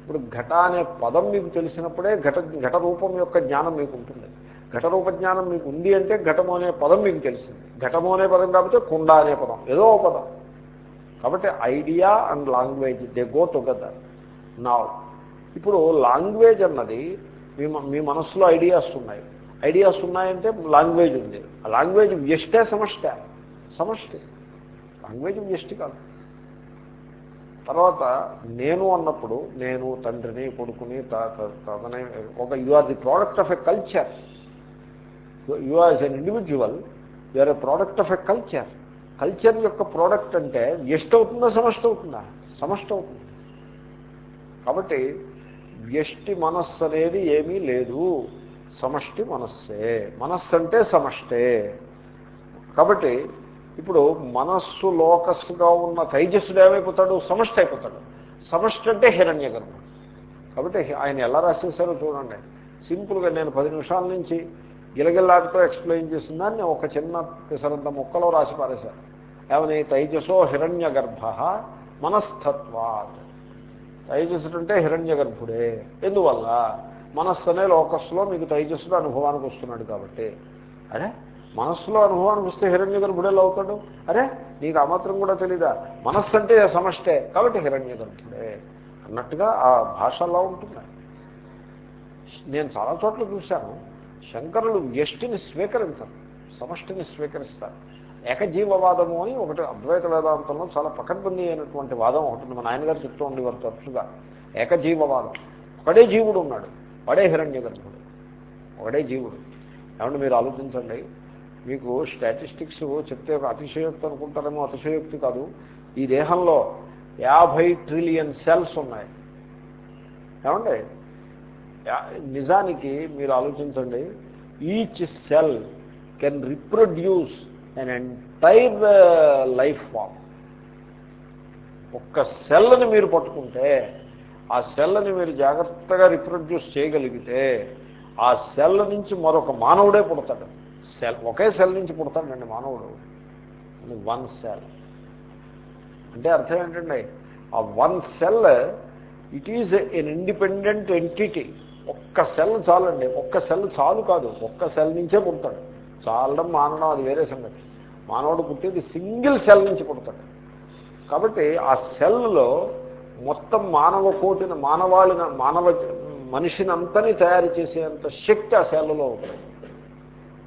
ఇప్పుడు ఘట అనే పదం మీకు తెలిసినప్పుడే ఘట ఘట రూపం యొక్క జ్ఞానం మీకు ఉంటుంది. ఘటరూప జ్ఞానం మీకు ఉంది అంటే ఘటము అనే పదం మీకు తెలిసింది. ఘటము అనే పదం కాకపోతే కుండ అనే పదం ఏదో పదం. కాబట్టి idea and language they go together. నా ఇప్పుడు లాంగ్వేజ్ అన్నది మీ మీ మనస్సులో ఐడియాస్ ఉన్నాయి. ఐడియాస్ ఉన్నాయంటే లాంగ్వేజ్ ఉంది. ఆ లాంగ్వేజ్ వ్యష్టే సమష్ట. సమష్టి. లాంగ్వేజ్ వ్యష్టి కాదు తర్వాత నేను అన్నప్పుడు నేను తండ్రిని కొడుకుని తనని ఒక you are the product of a culture you are an individual you are a product of a culture culture యొక్క ప్రోడక్ట్ అంటే వ్యష్టి అవుతుందా సమష్టి అవుతుందా? సమష్టి అవుతుంది. కాబట్టి వ్యష్టి మనస్సు అనేది ఏమీ లేదు. సమష్టి మనస్సే. మనస్సు అంటే సమష్టే. కాబట్టి ఇప్పుడు మనస్సు లోకస్గా ఉన్న తైజస్సుడు ఏమైపోతాడు? సమష్టి అయిపోతాడు. సమష్టి అంటే హిరణ్య గర్భం కాబట్టి ఆయన ఎలా రాసేసారో చూడండి. సింపుల్గా నేను పది నిమిషాల నుంచి గిలగిల్లాటితో ఎక్స్ప్లెయిన్ చేసిన దాన్ని ఒక చిన్న పిసరంత మొక్కలో రాసి పారేశారు. ఏమని? తైజసో హిరణ్య గర్భ మనస్తత్వాత్. తైజస్సుడు అంటే హిరణ్య గర్భుడే ఎందువల్ల? మనస్సు అనే లోకస్సులో మీకు తైజస్సుడు అనుభవానికి వస్తున్నాడు కాబట్టి. అదే మనస్సులో అనుభవానికి వస్తే హిరణ్య గర్భుడేలా అవుతాడు? అరే నీకు ఆ మాత్రం కూడా తెలీదా? మనస్సు అంటే సమష్టే కాబట్టి హిరణ్య గర్భుడే అన్నట్టుగా ఆ భాష అలా ఉంటుంది. నేను చాలా చోట్ల చూశాను. శంకరులు వ్యష్టిని స్వీకరించరు సమష్టిని స్వీకరిస్తారు. ఏకజీవవాదము అని ఒకటి అద్వైత వేదాంతంలో చాలా పకడ్బందీ అయినటువంటి వాదం ఒకటి మా నాయనగారు చెప్తూ ఉండేవారు తరచుగా. ఏకజీవవాదం. ఒకడే జీవుడు ఉన్నాడు వాడే హిరణ్య గర్భుడు ఒకడే జీవుడు. ఏమంటే మీరు ఆలోచించండి? మీకు స్టాటిస్టిక్స్ చెప్తే అతిశయోక్తి అనుకుంటారేమో అతిశయోక్తి కాదు. ఈ దేహంలో యాభై ట్రిలియన్ సెల్స్ ఉన్నాయి. ఏమండి? నిజానికి మీరు ఆలోచించండి each cell can reproduce an entire life form ఒక్క సెల్ని మీరు పట్టుకుంటే ఆ సెల్ని మీరు జాగ్రత్తగా రిప్రొడ్యూస్ చేయగలిగితే ఆ సెల్ నుంచి మరొక మానవుడే పుడతాడు. సెల్ ఒకే సెల్ నుంచి పుడతాడండి మానవుడు వన్ సెల్. అంటే అర్థం ఏంటండి ఆ one cell it is an independent entity ఒక్క సెల్ చాలండి. ఒక్క సెల్ చాలు కాదు. ఒక్క సెల్ నుంచే పుడతాడు. చాలడం మానడం అది వేరే సంగతి. మానవుడు పుట్టేది సింగిల్ సెల్ నుంచి పుడతాడు. కాబట్టి ఆ సెల్లో మొత్తం మానవ కోటిని మానవాళిన మానవ మనిషినంతని తయారు చేసేంత శక్తి ఆ సెల్లో ఉంటుంది.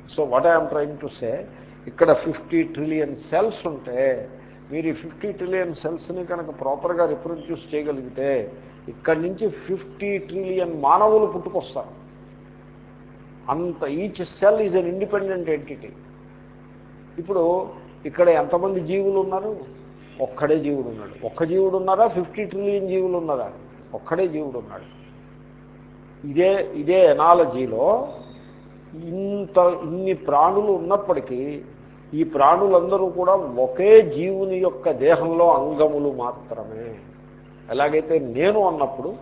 So what I'm trying to say ఇక్కడ ఫిఫ్టీ ట్రిలియన్ సెల్స్ ఉంటే మీరు ఈ ఫిఫ్టీ ట్రిలియన్ సెల్స్ని కనుక ప్రాపర్గా రిప్రొడ్యూస్ చేయగలిగితే ఇక్కడి నుంచి ఫిఫ్టీ ట్రిలియన్ మానవులు పుట్టుకొస్తారు. అంత each cell is an independent entity ఇప్పుడు ఇక్కడ ఎంతమంది జీవులు ఉన్నారు? ఒక్కడే జీవుడు ఉన్నాడు. ఒక్క జీవుడు ఉన్నారా ఫిఫ్టీ ట్రిలియన్ జీవులు ఉన్నారా? ఒక్కడే జీవుడు ఉన్నాడు. ఇదే ఇదే ఎనాలజీలో ఇంత ఇన్ని ప్రాణులు ఉన్నప్పటికీ ఈ ప్రాణులందరూ కూడా ఒకే జీవుని యొక్క దేహంలో అంగములు మాత్రమే. ఎలాగైతే నేను అన్నప్పుడు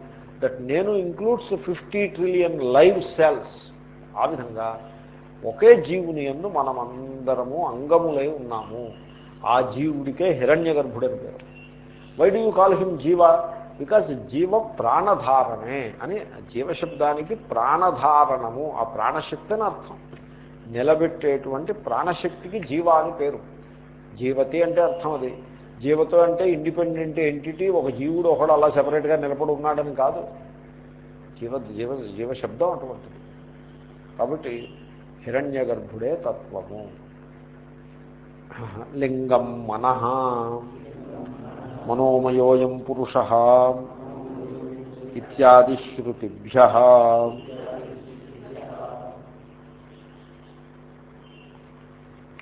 దట్ నేను includes fifty trillion live cells ఆ విధంగా ఒకే జీవుని ఎందు మనమందరము అంగములై ఉన్నాము. ఆ జీవుడికే హిరణ్య గర్భుడని పేరు. Why do you call him jiva? Because జీవ ప్రాణధారణే అని జీవశబ్దానికి ప్రాణధారణము ఆ ప్రాణశక్తి అని అర్థం. నిలబెట్టేటువంటి ప్రాణశక్తికి జీవ అని పేరు. జీవతి అంటే అర్థం అది. జీవతో అంటే ఇండిపెండెంట్ ఎంటిటీ ఒక జీవుడు ఒకడు అలా సెపరేట్గా నిలబడి ఉన్నాడని కాదు. జీవ జీవ జీవశబ్దం అటువంటిది. కాబట్టి హిరణ్య గర్భుడే తత్వము. లింగం మనః. మనోమయోయం పురుష ఇత్యాది శ్రుతిభ్య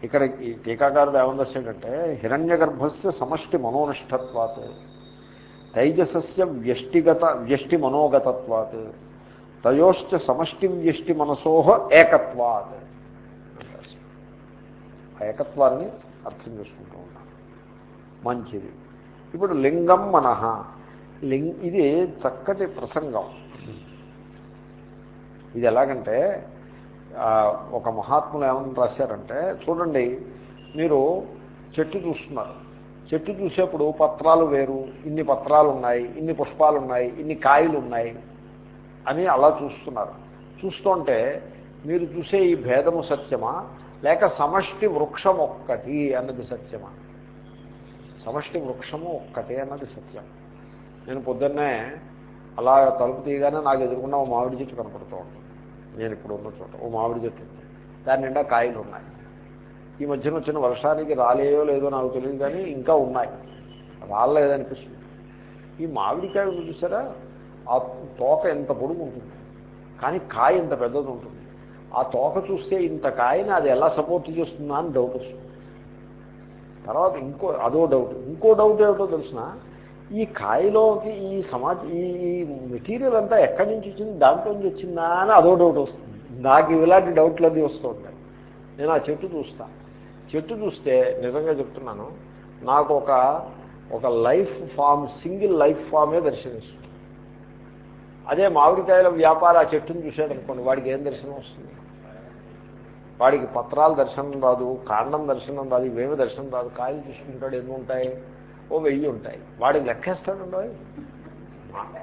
ఇక్కడ ఈ టీకాకారుడు ఏమని రాశాడంటే హిరణ్య గర్భస్య సమష్టి మనోనిష్టత్వాత్ తైజసస్య వ్యష్టిగత వ్యష్టి మనోగతత్వాత్ తయోశ్చ సమష్టి వ్యష్టి మనసోహ ఏకత్వాత్. ఆ ఏకత్వాన్ని అర్థం చేసుకుంటూ ఉన్నాను మంచిది. ఇప్పుడు లింగం మనహ లింగ్ ఇది చక్కటి ప్రసంగం. ఇది ఎలాగంటే ఒక మహాత్ములు ఏమని రాశారంటే చూడండి మీరు చెట్టు చూస్తున్నారు. చెట్టు చూసేప్పుడు పత్రాలు వేరు ఇన్ని పత్రాలు ఉన్నాయి ఇన్ని పుష్పాలు ఉన్నాయి ఇన్ని కాయలు ఉన్నాయి అని అలా చూస్తున్నారు. చూస్తుంటే మీరు చూసే ఈ భేదము సత్యమా? లేక సమష్టి వృక్షం ఒక్కటి అన్నది సత్యమా? సమష్టి వృక్షము ఒక్కటే అన్నది సత్యం. నేను పొద్దున్నే అలా తలుపు తీయగానే నాకు ఎదురుకున్న ఓ మామిడి చెట్టు కనపడుతూ ఉంటుంది. నేను ఇప్పుడు ఉన్న చోట ఓ మామిడి చెట్టు ఉంది. దాని నిండా కాయలు ఉన్నాయి. ఈ మధ్యన వచ్చిన వర్షానికి రాలేయో లేదో నాకు తెలియదు కానీ ఇంకా ఉన్నాయి. రాలేదనిపిస్తుంది. ఈ మామిడికాయ చూసారా? ఆ తోక ఎంత పొడుగు ఉంటుంది. కానీ కాయ ఇంత పెద్దది ఉంటుంది. ఆ తోక చూస్తే ఇంత కాయని అది ఎలా సపోర్ట్ చేస్తుందా అని డౌట్ వస్తుంది. తర్వాత ఇంకో అదో డౌట్ ఇంకో డౌట్ ఏమిటో తెలిసిన ఈ కాయలోకి ఈ సమాజ ఈ మెటీరియల్ అంతా ఎక్కడి నుంచి వచ్చింది దాంట్లో నుంచి వచ్చిందా అని అదో డౌట్ వస్తుంది. నాకు ఇలాంటి డౌట్లు అది వస్తూ ఉంటాయి. నేను ఆ చెట్టు చూస్తా. చెట్టు చూస్తే నిజంగా చెప్తున్నాను నాకు ఒక ఒక లైఫ్ ఫామ్ సింగిల్ లైఫ్ ఫామే దర్శనిస్తుంది అదే మామిడికాయల వ్యాపార ఆ చెట్టును చూశాడు అనుకోండి వాడికి ఏం దర్శనం వస్తుంది? వాడికి పత్రాలు దర్శనం రాదు కాండం దర్శనం రాదు ఇవేమి దర్శనం రాదు కాయలు చూసుకుంటాడు ఎన్ని ఉంటాయి? ఓ వెయ్యి ఉంటాయి. వాడికి లెక్కేస్తాడు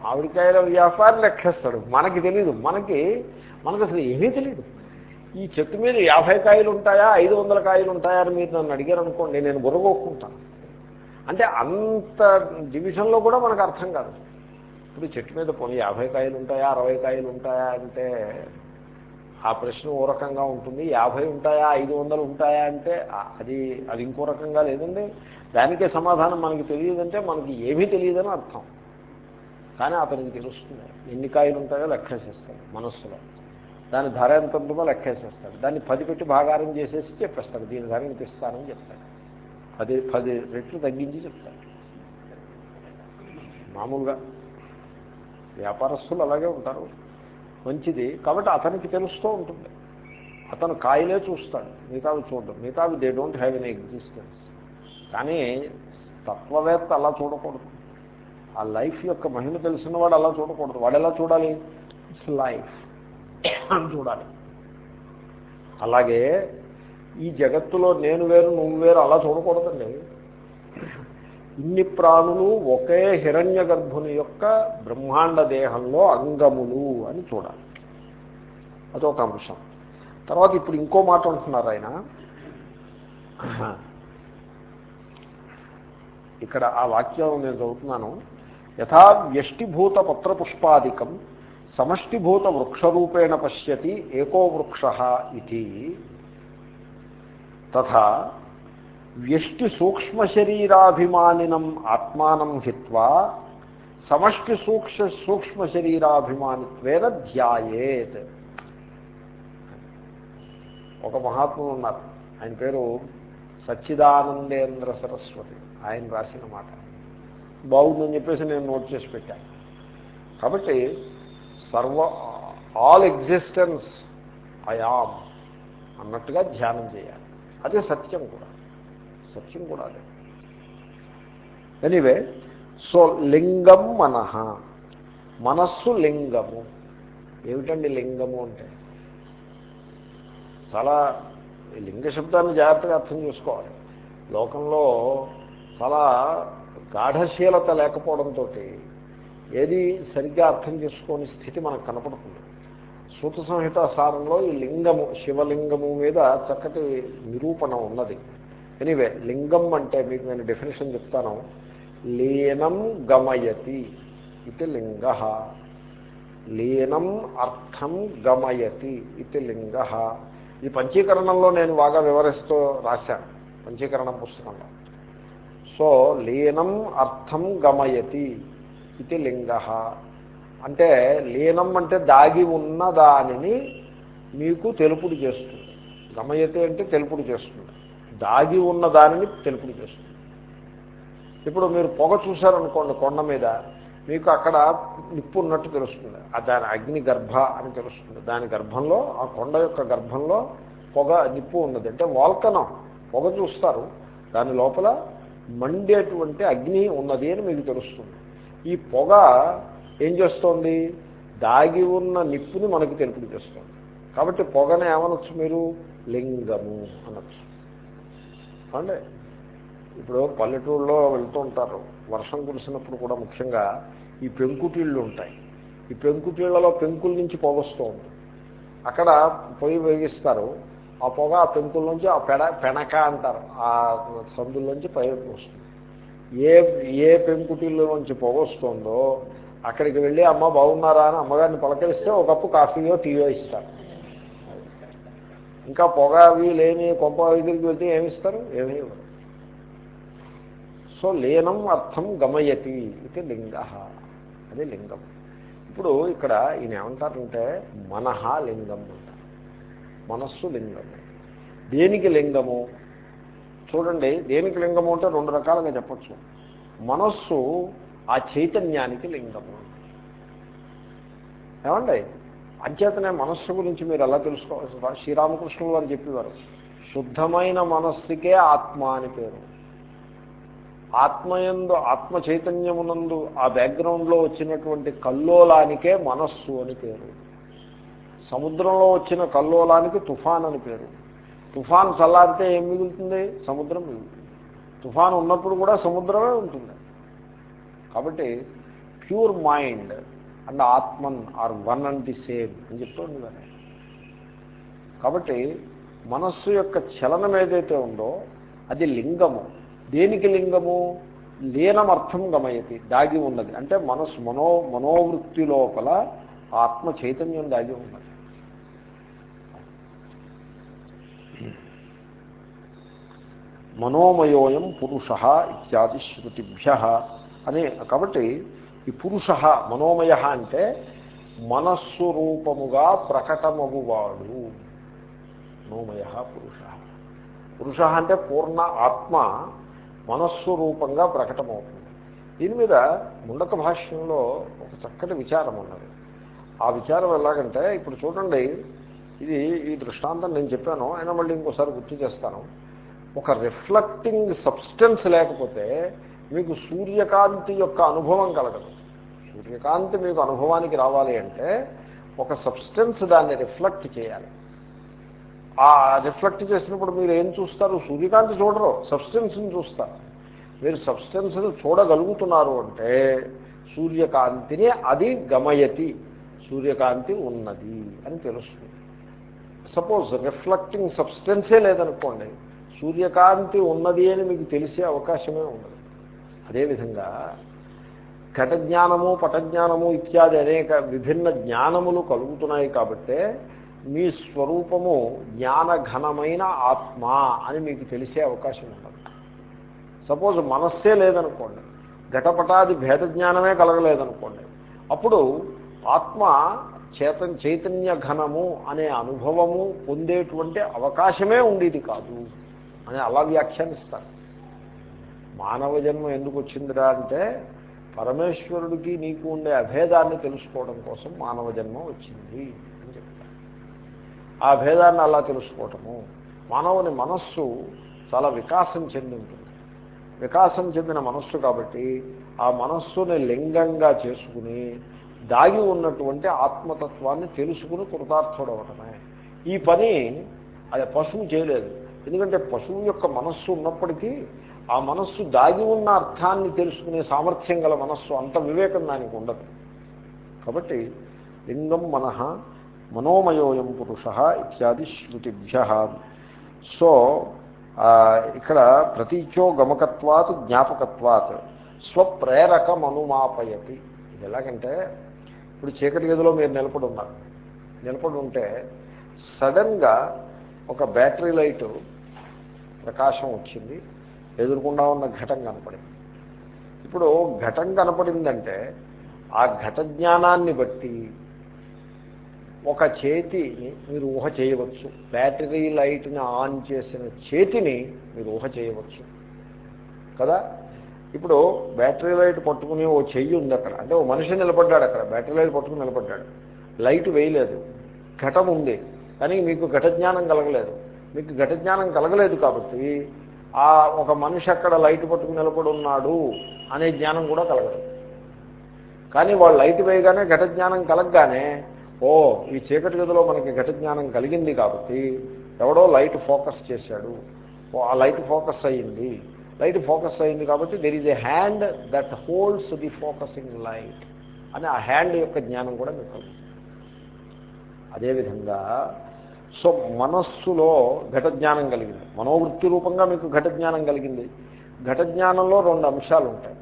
మామిడికాయల వ్యాపారం లెక్కేస్తాడు. మనకి తెలియదు మనకి మనకు అసలు ఏమీ తెలియదు ఈ చెట్టు మీద యాభై కాయలు ఉంటాయా ఐదు వందల కాయలు ఉంటాయా అని మీరు నన్ను అడిగారు అనుకోండి నేను బుర్రగొక్కుంటాను అంటే అంత డివిజన్లో కూడా మనకు అర్థం కాదు. ఇప్పుడు చెట్టు మీద పోనీ యాభై కాయలు ఉంటాయా అరవై కాయలు ఉంటాయా అంటే ఆ ప్రశ్న ఓ రకంగా ఉంటుంది. యాభై ఉంటాయా? ఐదు వందలు ఉంటాయా అంటే అది అది ఇంకో రకంగా లేదండి. దానికే సమాధానం మనకి తెలియదంటే మనకి ఏమీ తెలియదని అర్థం. కానీ అతనికి తెలుస్తుంది ఎన్ని కాయలు ఉంటాయో లెక్కేసేస్తాడు మనస్సులో. దాని ధర ఎంత ఉంటుందో లెక్కేసేస్తాడు. దాన్ని పది పెట్టి భాగారం చేసేసి చెప్పేస్తాడు. దీని ధర ఇంత ఇస్తానని చెప్తాడు. పది పది రెట్లు తగ్గించి చెప్తాడు. మామూలుగా వ్యాపారస్తులు అలాగే ఉంటారు. మంచిది కాబట్టి అతనికి తెలుస్తూ ఉంటుంది. అతను కాయలే చూస్తాడు. మిగతావి చూడడం. మిగతావి they don't have an existence కానీ తత్వవేత్త అలా చూడకూడదు. ఆ లైఫ్ యొక్క మహిమ తెలిసిన వాడు అలా చూడకూడదు. వాడు ఎలా చూడాలి? ఇట్స్ లైఫ్ అని చూడాలి. అలాగే ఈ జగత్తులో నేను వేరు నువ్వు వేరు అలా చూడకూడదండి. ఇన్ని ప్రాణులు ఒకే హిరణ్య గర్భుని యొక్క బ్రహ్మాండ దేహంలో అంగములు అని చూడాలి. అదొక అంశం. తర్వాత ఇప్పుడు ఇంకో మాట అంటున్నారు ఆయన. ఇక్కడ ఆ వాక్యం నేను చదువుతున్నాను. యథా వ్యష్టిభూత పత్రపుష్పాదికం సమష్టిభూత వృక్షరూపేణ పశ్యతి ఏకో వృక్ష ఇది. తథా వ్యష్టి సూక్ష్మశరీరాభిమానినం ఆత్మానం హిత్వా సమష్టి సూక్ష్మ సూక్ష్మశరీరాభిమానిత్వేన ధ్యాయేత్. ఒక మహాత్ములు ఉన్నారు. ఆయన పేరు సచ్చిదానందేంద్ర సరస్వతి. ఆయన రాసిన మాట. బాగుందని చెప్పేసి నేను నోట్ చేసి పెట్టాను కాబట్టి సర్వ ఆల్ ఎగ్జిస్టెన్స్ ఐఆమ్ అన్నట్టుగా ధ్యానం చేయాలి. అదే సత్యం కూడా. సత్యం కూడా అదే. ఎనీవే సో లింగం మనహ మనస్సు లింగము. ఏమిటండి లింగము అంటే? చాలా లింగ శబ్దాన్ని జాగ్రత్తగా అర్థం చేసుకోవాలి. లోకంలో చాలా గాఢశీలత లేకపోవడంతో ఏది సరిగ్గా అర్థం చేసుకోని స్థితి మనకు కనపడుతుంది. సూత సంహిత సారంలో ఈ లింగము శివలింగము మీద చక్కటి నిరూపణ ఉన్నది. ఎనీవే లింగం అంటే మీకు నేను డెఫినేషన్ చెప్తాను. లీనం గమయతి ఇది లింగ. లీనం అర్థం గమయతి ఇది లింగ. ఈ పంచీకరణంలో నేను బాగా వివరిస్తూ రాశాను. పంచీకరణం పుస్తకంలో. సో లీనం అర్థం గమయతి ఇది లింగ. అంటే లీనం అంటే దాగి ఉన్న దానిని మీకు తెలుపుడు చేస్తుంది. గమయతి అంటే తెలుపుడు చేస్తుంది. దాగి ఉన్న దానిని తెలుపుడు చేస్తుంది. ఇప్పుడు మీరు పొగ చూశారనుకోండి కొండ మీద మీకు అక్కడ నిప్పు ఉన్నట్టు తెలుస్తుంది. దాని అగ్ని గర్భ అని తెలుస్తుంది. దాని గర్భంలో ఆ కొండ యొక్క గర్భంలో పొగ నిప్పు ఉన్నది. అంటే వాల్కనం. పొగ చూస్తారు. దాని లోపల మండేటువంటి అగ్ని ఉన్నది అని మీకు తెలుస్తుంది. ఈ పొగ ఏం చేస్తోంది? దాగి ఉన్న నిప్పుని మనకు తెలుపుడు చేస్తుంది. కాబట్టి పొగను ఏమనొచ్చు మీరు? లింగము అనొచ్చు. అంటే ఇప్పుడు పల్లెటూరులో వెళ్తూ ఉంటారు. వర్షం కురిసినప్పుడు కూడా ముఖ్యంగా ఈ పెంకుటిళ్ళు ఉంటాయి. ఈ పెంకుటిళ్ళలో పెంకుల నుంచి పొగ వస్తూ ఉంటుంది. అక్కడ పొయ్యి వేగిస్తారు. ఆ పొగ ఆ పెంకుల నుంచి ఆ పెడ పెనక అంటారు. ఆ సందుల్లోంచి పై వస్తుంది. ఏ ఏ పెంకుటీళ్ళ నుంచి పొగ వస్తుందో అక్కడికి వెళ్ళి అమ్మ బాగున్నారా అని అమ్మగారిని పలకరిస్తే ఒక కప్పు కాఫీయో టీయో ఇస్తారు. ఇంకా పొగ అవి లేని కొంప దగ్గరికి వెళ్తే ఏమిస్తారు ఏమీ సో లీనం అర్థం గమయతి ఇది లింగ. అది లింగం. ఇప్పుడు ఇక్కడ ఈయన ఏమంటారంటే మనహ లింగం అంటారు మనస్సు లింగము దేనికి లింగము? చూడండి దేనికి లింగము అంటే రెండు రకాలుగా చెప్పచ్చు. మనస్సు ఆ చైతన్యానికి లింగము. ఏమండి? అంచేతనే మనస్సు గురించి మీరు ఎలా తెలుసుకోవాలి? శ్రీరామకృష్ణుల వారు చెప్పేవారు శుద్ధమైన మనస్సుకే ఆత్మ అని పేరు. ఆత్మయందు ఆత్మ చైతన్యమునందు ఆ బ్యాక్గ్రౌండ్లో వచ్చినటువంటి కల్లోలానికే మనస్సు అని పేరు. సముద్రంలో వచ్చిన కల్లోలానికి తుఫాన్ అని పేరు. తుఫాన్ చల్లారితే ఏం మిగులుతుంది? సముద్రం మిగులుతుంది. తుఫాన్ ఉన్నప్పుడు కూడా సముద్రమే ఉంటుంది. కాబట్టి pure mind and Atman are one and the same అని చెప్తూ ఉండేవారు కాబట్టి మనస్సు యొక్క చలనం ఏదైతే ఉందో అది లింగము. దేనికి లింగము? లీనమర్థం గమయతి దాగి ఉన్నది. అంటే మనస్సు మనో మనోవృత్తి లోపల ఆత్మ చైతన్యం దాగి ఉన్నది. మనోమయోయం పురుష ఇత్యాది శృతిభ్య అని. కాబట్టి ఈ పురుష మనోమయ అంటే మనస్సు రూపముగా ప్రకటమగువాడు. మనోమయ పురుష. పురుష అంటే పూర్ణ ఆత్మ మనస్సు రూపంగా ప్రకటమవుతుంది. దీని మీద ముండక భాష్యంలో ఒక చక్కటి విచారం ఉన్నది. ఆ విచారం ఎలాగంటే ఇప్పుడు చూడండి ఇది ఈ దృష్టాంతం నేను చెప్పాను అయినా మళ్ళీ ఇంకోసారి గుర్తు చేస్తాను. ఒక రిఫ్లెక్టింగ్ సబ్స్టెన్స్ లేకపోతే మీకు సూర్యకాంతి యొక్క అనుభవం కలగదు. సూర్యకాంతి మీకు అనుభవానికి రావాలి అంటే ఒక సబ్స్టెన్స్ దాన్ని రిఫ్లెక్ట్ చేయాలి. ఆ రిఫ్లెక్ట్ చేసినప్పుడు మీరు ఏం చూస్తారు? సూర్యకాంతి చూడరు సబ్స్టెన్స్ని చూస్తారు. మీరు సబ్స్టెన్స్ని చూడగలుగుతున్నారు అంటే సూర్యకాంతిని అది గమయతి సూర్యకాంతి ఉన్నది అని తెలుస్తుంది. సపోజ్ రిఫ్లెక్టింగ్ సబ్స్టెన్సే లేదనుకోండి సూర్యకాంతి ఉన్నది అని మీకు తెలిసే అవకాశమే ఉండదు. అదేవిధంగా ఘటజ్ఞానము పటజ్ఞానము ఇత్యాది అనేక విభిన్న జ్ఞానములు కలుగుతున్నాయి కాబట్టే మీ స్వరూపము జ్ఞానఘనమైన ఆత్మ అని మీకు తెలిసే అవకాశం ఉండదు సపోజ్ మనస్సే లేదనుకోండి ఘటపటాది భేద జ్ఞానమే కలగలేదనుకోండి అప్పుడు ఆత్మ చేత చైతన్య ఘనము అనే అనుభవము పొందేటువంటి అవకాశమే ఉండేది కాదు అని అలా వ్యాఖ్యానిస్తారు. మానవ జన్మ ఎందుకు వచ్చిందిరా అంటే పరమేశ్వరుడికి నీకు ఉండే అభేదాన్ని తెలుసుకోవడం కోసం మానవ జన్మ వచ్చింది అని చెప్తారు. ఆ భేదాన్ని అలా తెలుసుకోవటము మానవుని మనస్సు చాలా వికాసం చెంది ఉంటుంది. వికాసం చెందిన మనస్సు కాబట్టి ఆ మనస్సుని లింగంగా చేసుకుని దాగి ఉన్నటువంటి ఆత్మతత్వాన్ని తెలుసుకుని కృతార్థుడవటమే. ఈ పని అది పశువు చేయలేదు. ఎందుకంటే పశువు యొక్క మనస్సు ఉన్నప్పటికీ ఆ మనస్సు దాగి ఉన్న అర్థాన్ని తెలుసుకునే సామర్థ్యం గల మనస్సు అంత వివేకం దానికి ఉండదు. కాబట్టి లింగం మనః మనోమయోయం పురుష ఇత్యాది శృతిభ్య. సో ఇక్కడ ప్రతీచో గమకత్వాత్ జ్ఞాపకత్వాత్ స్వప్రేరకమనుమాపయతి ఇది ఎలాగంటే ఇప్పుడు చీకటి గదిలో మీరు నిలబడి ఉన్నారు. నిలబడి ఉంటే సడన్గా ఒక బ్యాటరీ లైటు ప్రకాశం వచ్చింది. ఎదురుకుండా ఉన్న ఘటం కనపడింది. ఇప్పుడు ఘటం కనపడిందంటే ఆ ఘట జ్ఞానాన్ని బట్టి ఒక చేతిని మీరు ఊహ చేయవచ్చు. బ్యాటరీ లైట్ని ఆన్ చేసిన చేతిని మీరు ఊహ చేయవచ్చు. కదా? ఇప్పుడు బ్యాటరీ లైట్ పట్టుకుని ఓ చెయ్యి ఉంది అక్కడ. అంటే ఓ మనిషి నిలబడ్డాడు అక్కడ. బ్యాటరీ లైట్ పట్టుకుని నిలబడ్డాడు. లైట్ వేయలేదు. ఘటం ఉంది. కానీ మీకు ఘట జ్ఞానం కలగలేదు. మీకు ఘట జ్ఞానం కలగలేదు కాబట్టి ఆ ఒక మనిషి అక్కడ లైట్ పట్టుకుని నిలబడి ఉన్నాడు అనే జ్ఞానం కూడా కలగదు. కానీ వాళ్ళు లైట్ వేయగానే ఘట జ్ఞానం కలగగానే ఓ ఈ చీకటి గదిలో మనకి ఘట జ్ఞానం కలిగింది కాబట్టి ఎవడో లైట్ ఫోకస్ చేశాడు. ఓ ఆ లైట్ ఫోకస్ అయ్యింది. లైట్ ఫోకస్ అయింది కాబట్టి there is a hand that holds the focusing light అని ఆ హ్యాండ్ యొక్క జ్ఞానం కూడా మీకు కలుగుతుంది. అదేవిధంగా సో మనస్సులో ఘట జ్ఞానం కలిగింది. మనోవృత్తి రూపంగా మీకు ఘట జ్ఞానం కలిగింది. ఘట జ్ఞానంలో రెండు అంశాలు ఉంటాయి.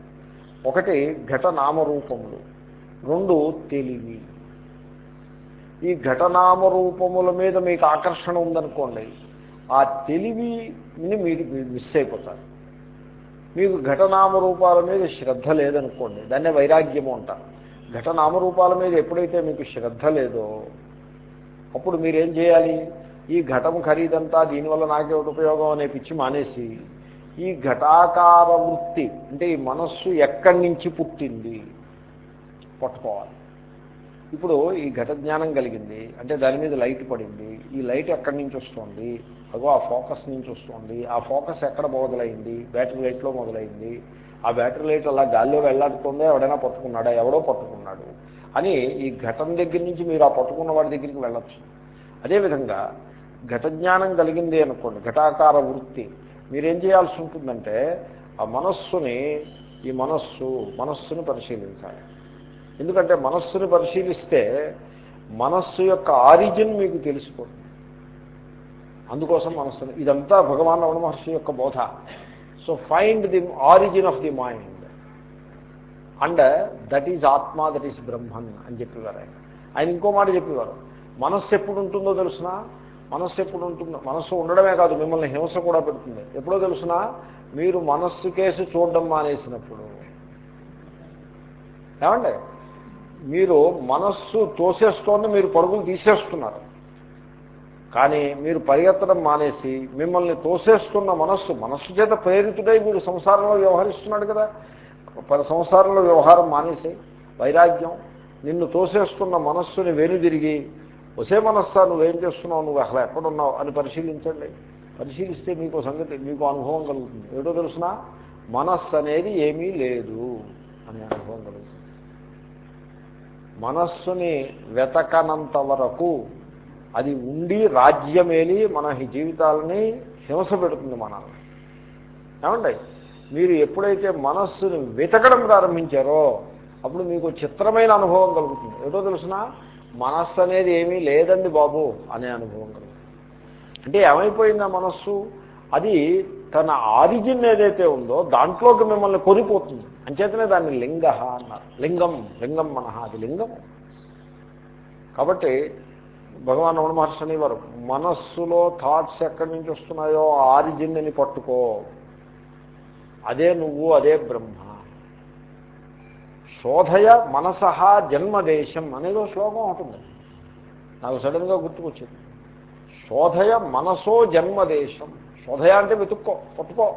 ఒకటి ఘటనామరూపములు. రెండు తెలివి. ఈ ఘటనామరూపముల మీద మీకు ఆకర్షణ ఉందనుకోండి ఆ తెలివిని మీరు మిస్ అయిపోతారు. మీకు ఘటనామరూపాల మీద శ్రద్ధ లేదనుకోండి దాన్నే వైరాగ్యము అంటారు. ఘటనామరూపాల మీద ఎప్పుడైతే మీకు శ్రద్ధ లేదో అప్పుడు మీరేం చేయాలి? ఈ ఘటం ఖరీదంతా దీనివల్ల నాకే ఉపయోగం అనే పిచ్చి మానేసి ఈ ఘటాకార వృత్తి అంటే ఈ మనస్సు ఎక్కడి నుంచి పుట్టింది పట్టుకోవాలి. ఇప్పుడు ఈ ఘట జ్ఞానం కలిగింది అంటే దాని మీద లైట్ పడింది ఈ లైట్ ఎక్కడి నుంచి వస్తుంది? అగో ఆ ఫోకస్ నుంచి వస్తుంది. ఆ ఫోకస్ ఎక్కడ మొదలైంది? బ్యాటరీ లైట్లో మొదలైంది. ఆ బ్యాటరీ లైట్ అలా గాల్లో వెళ్ళాడుతుందో? ఎవడైనా పట్టుకున్నాడా? ఎవడో పట్టుకున్నాడు. అని ఈ ఘటన దగ్గర నుంచి మీరు ఆ పట్టుకున్న వాడి దగ్గరికి వెళ్ళచ్చు. అదేవిధంగా ఘట జ్ఞానం కలిగింది అనుకోండి ఘటాకార వృత్తి మీరేం చేయాల్సి ఉంటుందంటే ఆ మనస్సుని ఈ మనస్సు మనస్సును పరిశీలించాలి. ఎందుకంటే మనస్సుని పరిశీలిస్తే మనస్సు యొక్క ఆరిజిన్ మీకు తెలిసిపోతుంది. అందుకోసం మనస్సుని ఇదంతా భగవాన్ రమణ మహర్షి యొక్క బోధ. So find the origin of the mind. And that is Atma that is Brahman అని చెప్పేవారు ఆయన. ఆయన ఇంకో మాట చెప్పేవారు మనస్సు ఎప్పుడు ఉంటుందో తెలుసిన? మనస్సు ఎప్పుడు ఉంటుందో మనస్సు ఉండడమే కాదు మిమ్మల్ని హింస కూడా పెడుతుంది. ఎప్పుడో తెలుసిన? మీరు మనస్సు కేసు చూడడం మానేసినప్పుడు. ఏమండి? మీరు మనస్సు తోసేస్తోనే మీరు పరుగులు తీసేస్తున్నారు. కానీ మీరు పరిగెత్తడం మానేసి మిమ్మల్ని తోసేస్తున్న మనస్సు మనస్సు చేత ప్రేరితుడై మీరు సంసారంలో వ్యవహరిస్తున్నాడు కదా. పది సంసారంలో వ్యవహారం మానేసి వైరాగ్యం నిన్ను తోసేస్తున్న మనస్సుని వెనుదిరిగి ఒసే మనస్సా నువ్వేం చేస్తున్నావు నువ్వు అసలు ఎక్కడున్నావు అని పరిశీలించండి. పరిశీలిస్తే మీకు సంగతి మీకు అనుభవం కలుగుతుంది. ఏదో తెలుసిన? మనస్సు అనేది ఏమీ లేదు అనే అనుభవం కలుగుతుంది. మనస్సుని వెతకనంత వరకు అది ఉండి రాజ్యమేలి మన జీవితాలని హింస పెడుతుంది మనల్ని. ఏమండి? మీరు ఎప్పుడైతే మనస్సును వెతకడం ప్రారంభించారో అప్పుడు మీకు చిత్రమైన అనుభవం కలుగుతుంది. ఏదో తెలుసిన? మనస్సు అనేది ఏమీ లేదండి బాబు అనే అనుభవం కలుగుతుంది. అంటే ఏమైపోయిందా మనస్సు? అది తన ఆరిజిన్ ఏదైతే ఉందో దాంట్లోకి మిమ్మల్ని కొనిపోతుంది. అంచేతనే దాన్ని లింగ అన్నారు. లింగం లింగం మనహ అది లింగం. కాబట్టి భగవాన్ రమణ మహర్షి అనేవారు మనస్సులో థాట్స్ ఎక్కడి నుంచి వస్తున్నాయో ఆరిజిన్ అని పట్టుకో. అదే నువ్వు అదే బ్రహ్మ. శోధయ మనసహ జన్మదేశం అనేదో శ్లోకం ఉంటుంది. నాకు సడన్గా గుర్తుకొచ్చింది. శోధయ మనసో జన్మదేశం. శోధయ అంటే వెతుక్కో పట్టుకో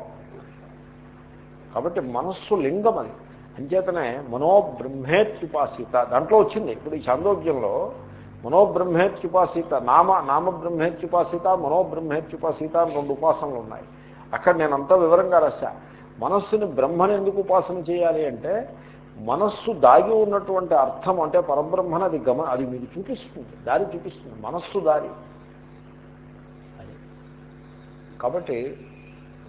కాబట్టి మనస్సు లింగం అది. అంచేతనే మనోబ్రహ్మేత్యుపాసీత. దాంట్లో వచ్చింది. ఇప్పుడు ఈ చాందోగ్యంలో మనోబ్రహ్మేత్యుపాసీత నామ నామబ్రహ్మేత్యుపాసీత మనోబ్రహ్మేత్యుపాసీత అని రెండు ఉపాసనలు ఉన్నాయి. అక్కడ నేనంతా వివరంగా రాశా. మనస్సుని బ్రహ్మని ఎందుకు ఉపాసన చేయాలి అంటే మనస్సు దాగి ఉన్నటువంటి అర్థం అంటే పరబ్రహ్మను అది గమ అది మీకు చూపిస్తుంది దారి చూపిస్తుంది మనస్సు దారి. కాబట్టి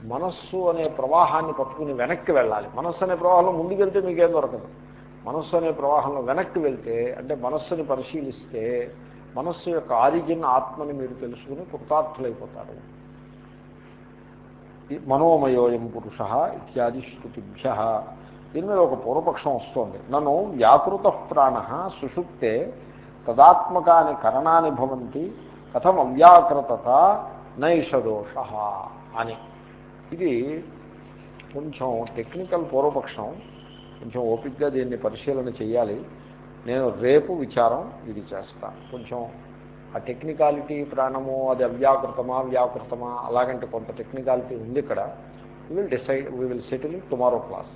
మనస్సు అనే ప్రవాహాన్ని పట్టుకుని వెనక్కి వెళ్ళాలి. మనస్సు అనే ప్రవాహంలో ముందుకెళ్తే మీకేం దొరకదు. మనస్సు అనే ప్రవాహంలో వెనక్కి వెళ్తే అంటే మనస్సుని పరిశీలిస్తే మనస్సు యొక్క ఆరిజిన్ ఆత్మని మీరు తెలుసుకుని కృతార్థులైపోతారు. మనోమయోయం పురుష ఇత్యాది శృతిభ్య. దీని మీద ఒక పూర్వపక్షం వస్తోంది. నన్ను వ్యాకృత ప్రాణ సుషుప్తే తదాత్మకాని కరణాన్ని భవంతి కథం అవ్యాకృతత నైషదోష అని. ఇది కొంచెం టెక్నికల్ పూర్వపక్షం. కొంచెం ఓపిక్గా దీన్ని పరిశీలన చేయాలి. నేను రేపు విచారం ఇది చేస్తాను. కొంచెం ఆ టెక్నికాలిటీ ప్రాణము అది అవ్యాకృతమా వ్యాకృతమా అలాగంటే కొంత టెక్నికాలిటీ ఉంది ఇక్కడ. We will decide we will settle tomorrow class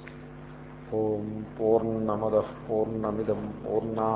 ఓం పూర్ణమద పూర్ణమిదం పూర్ణా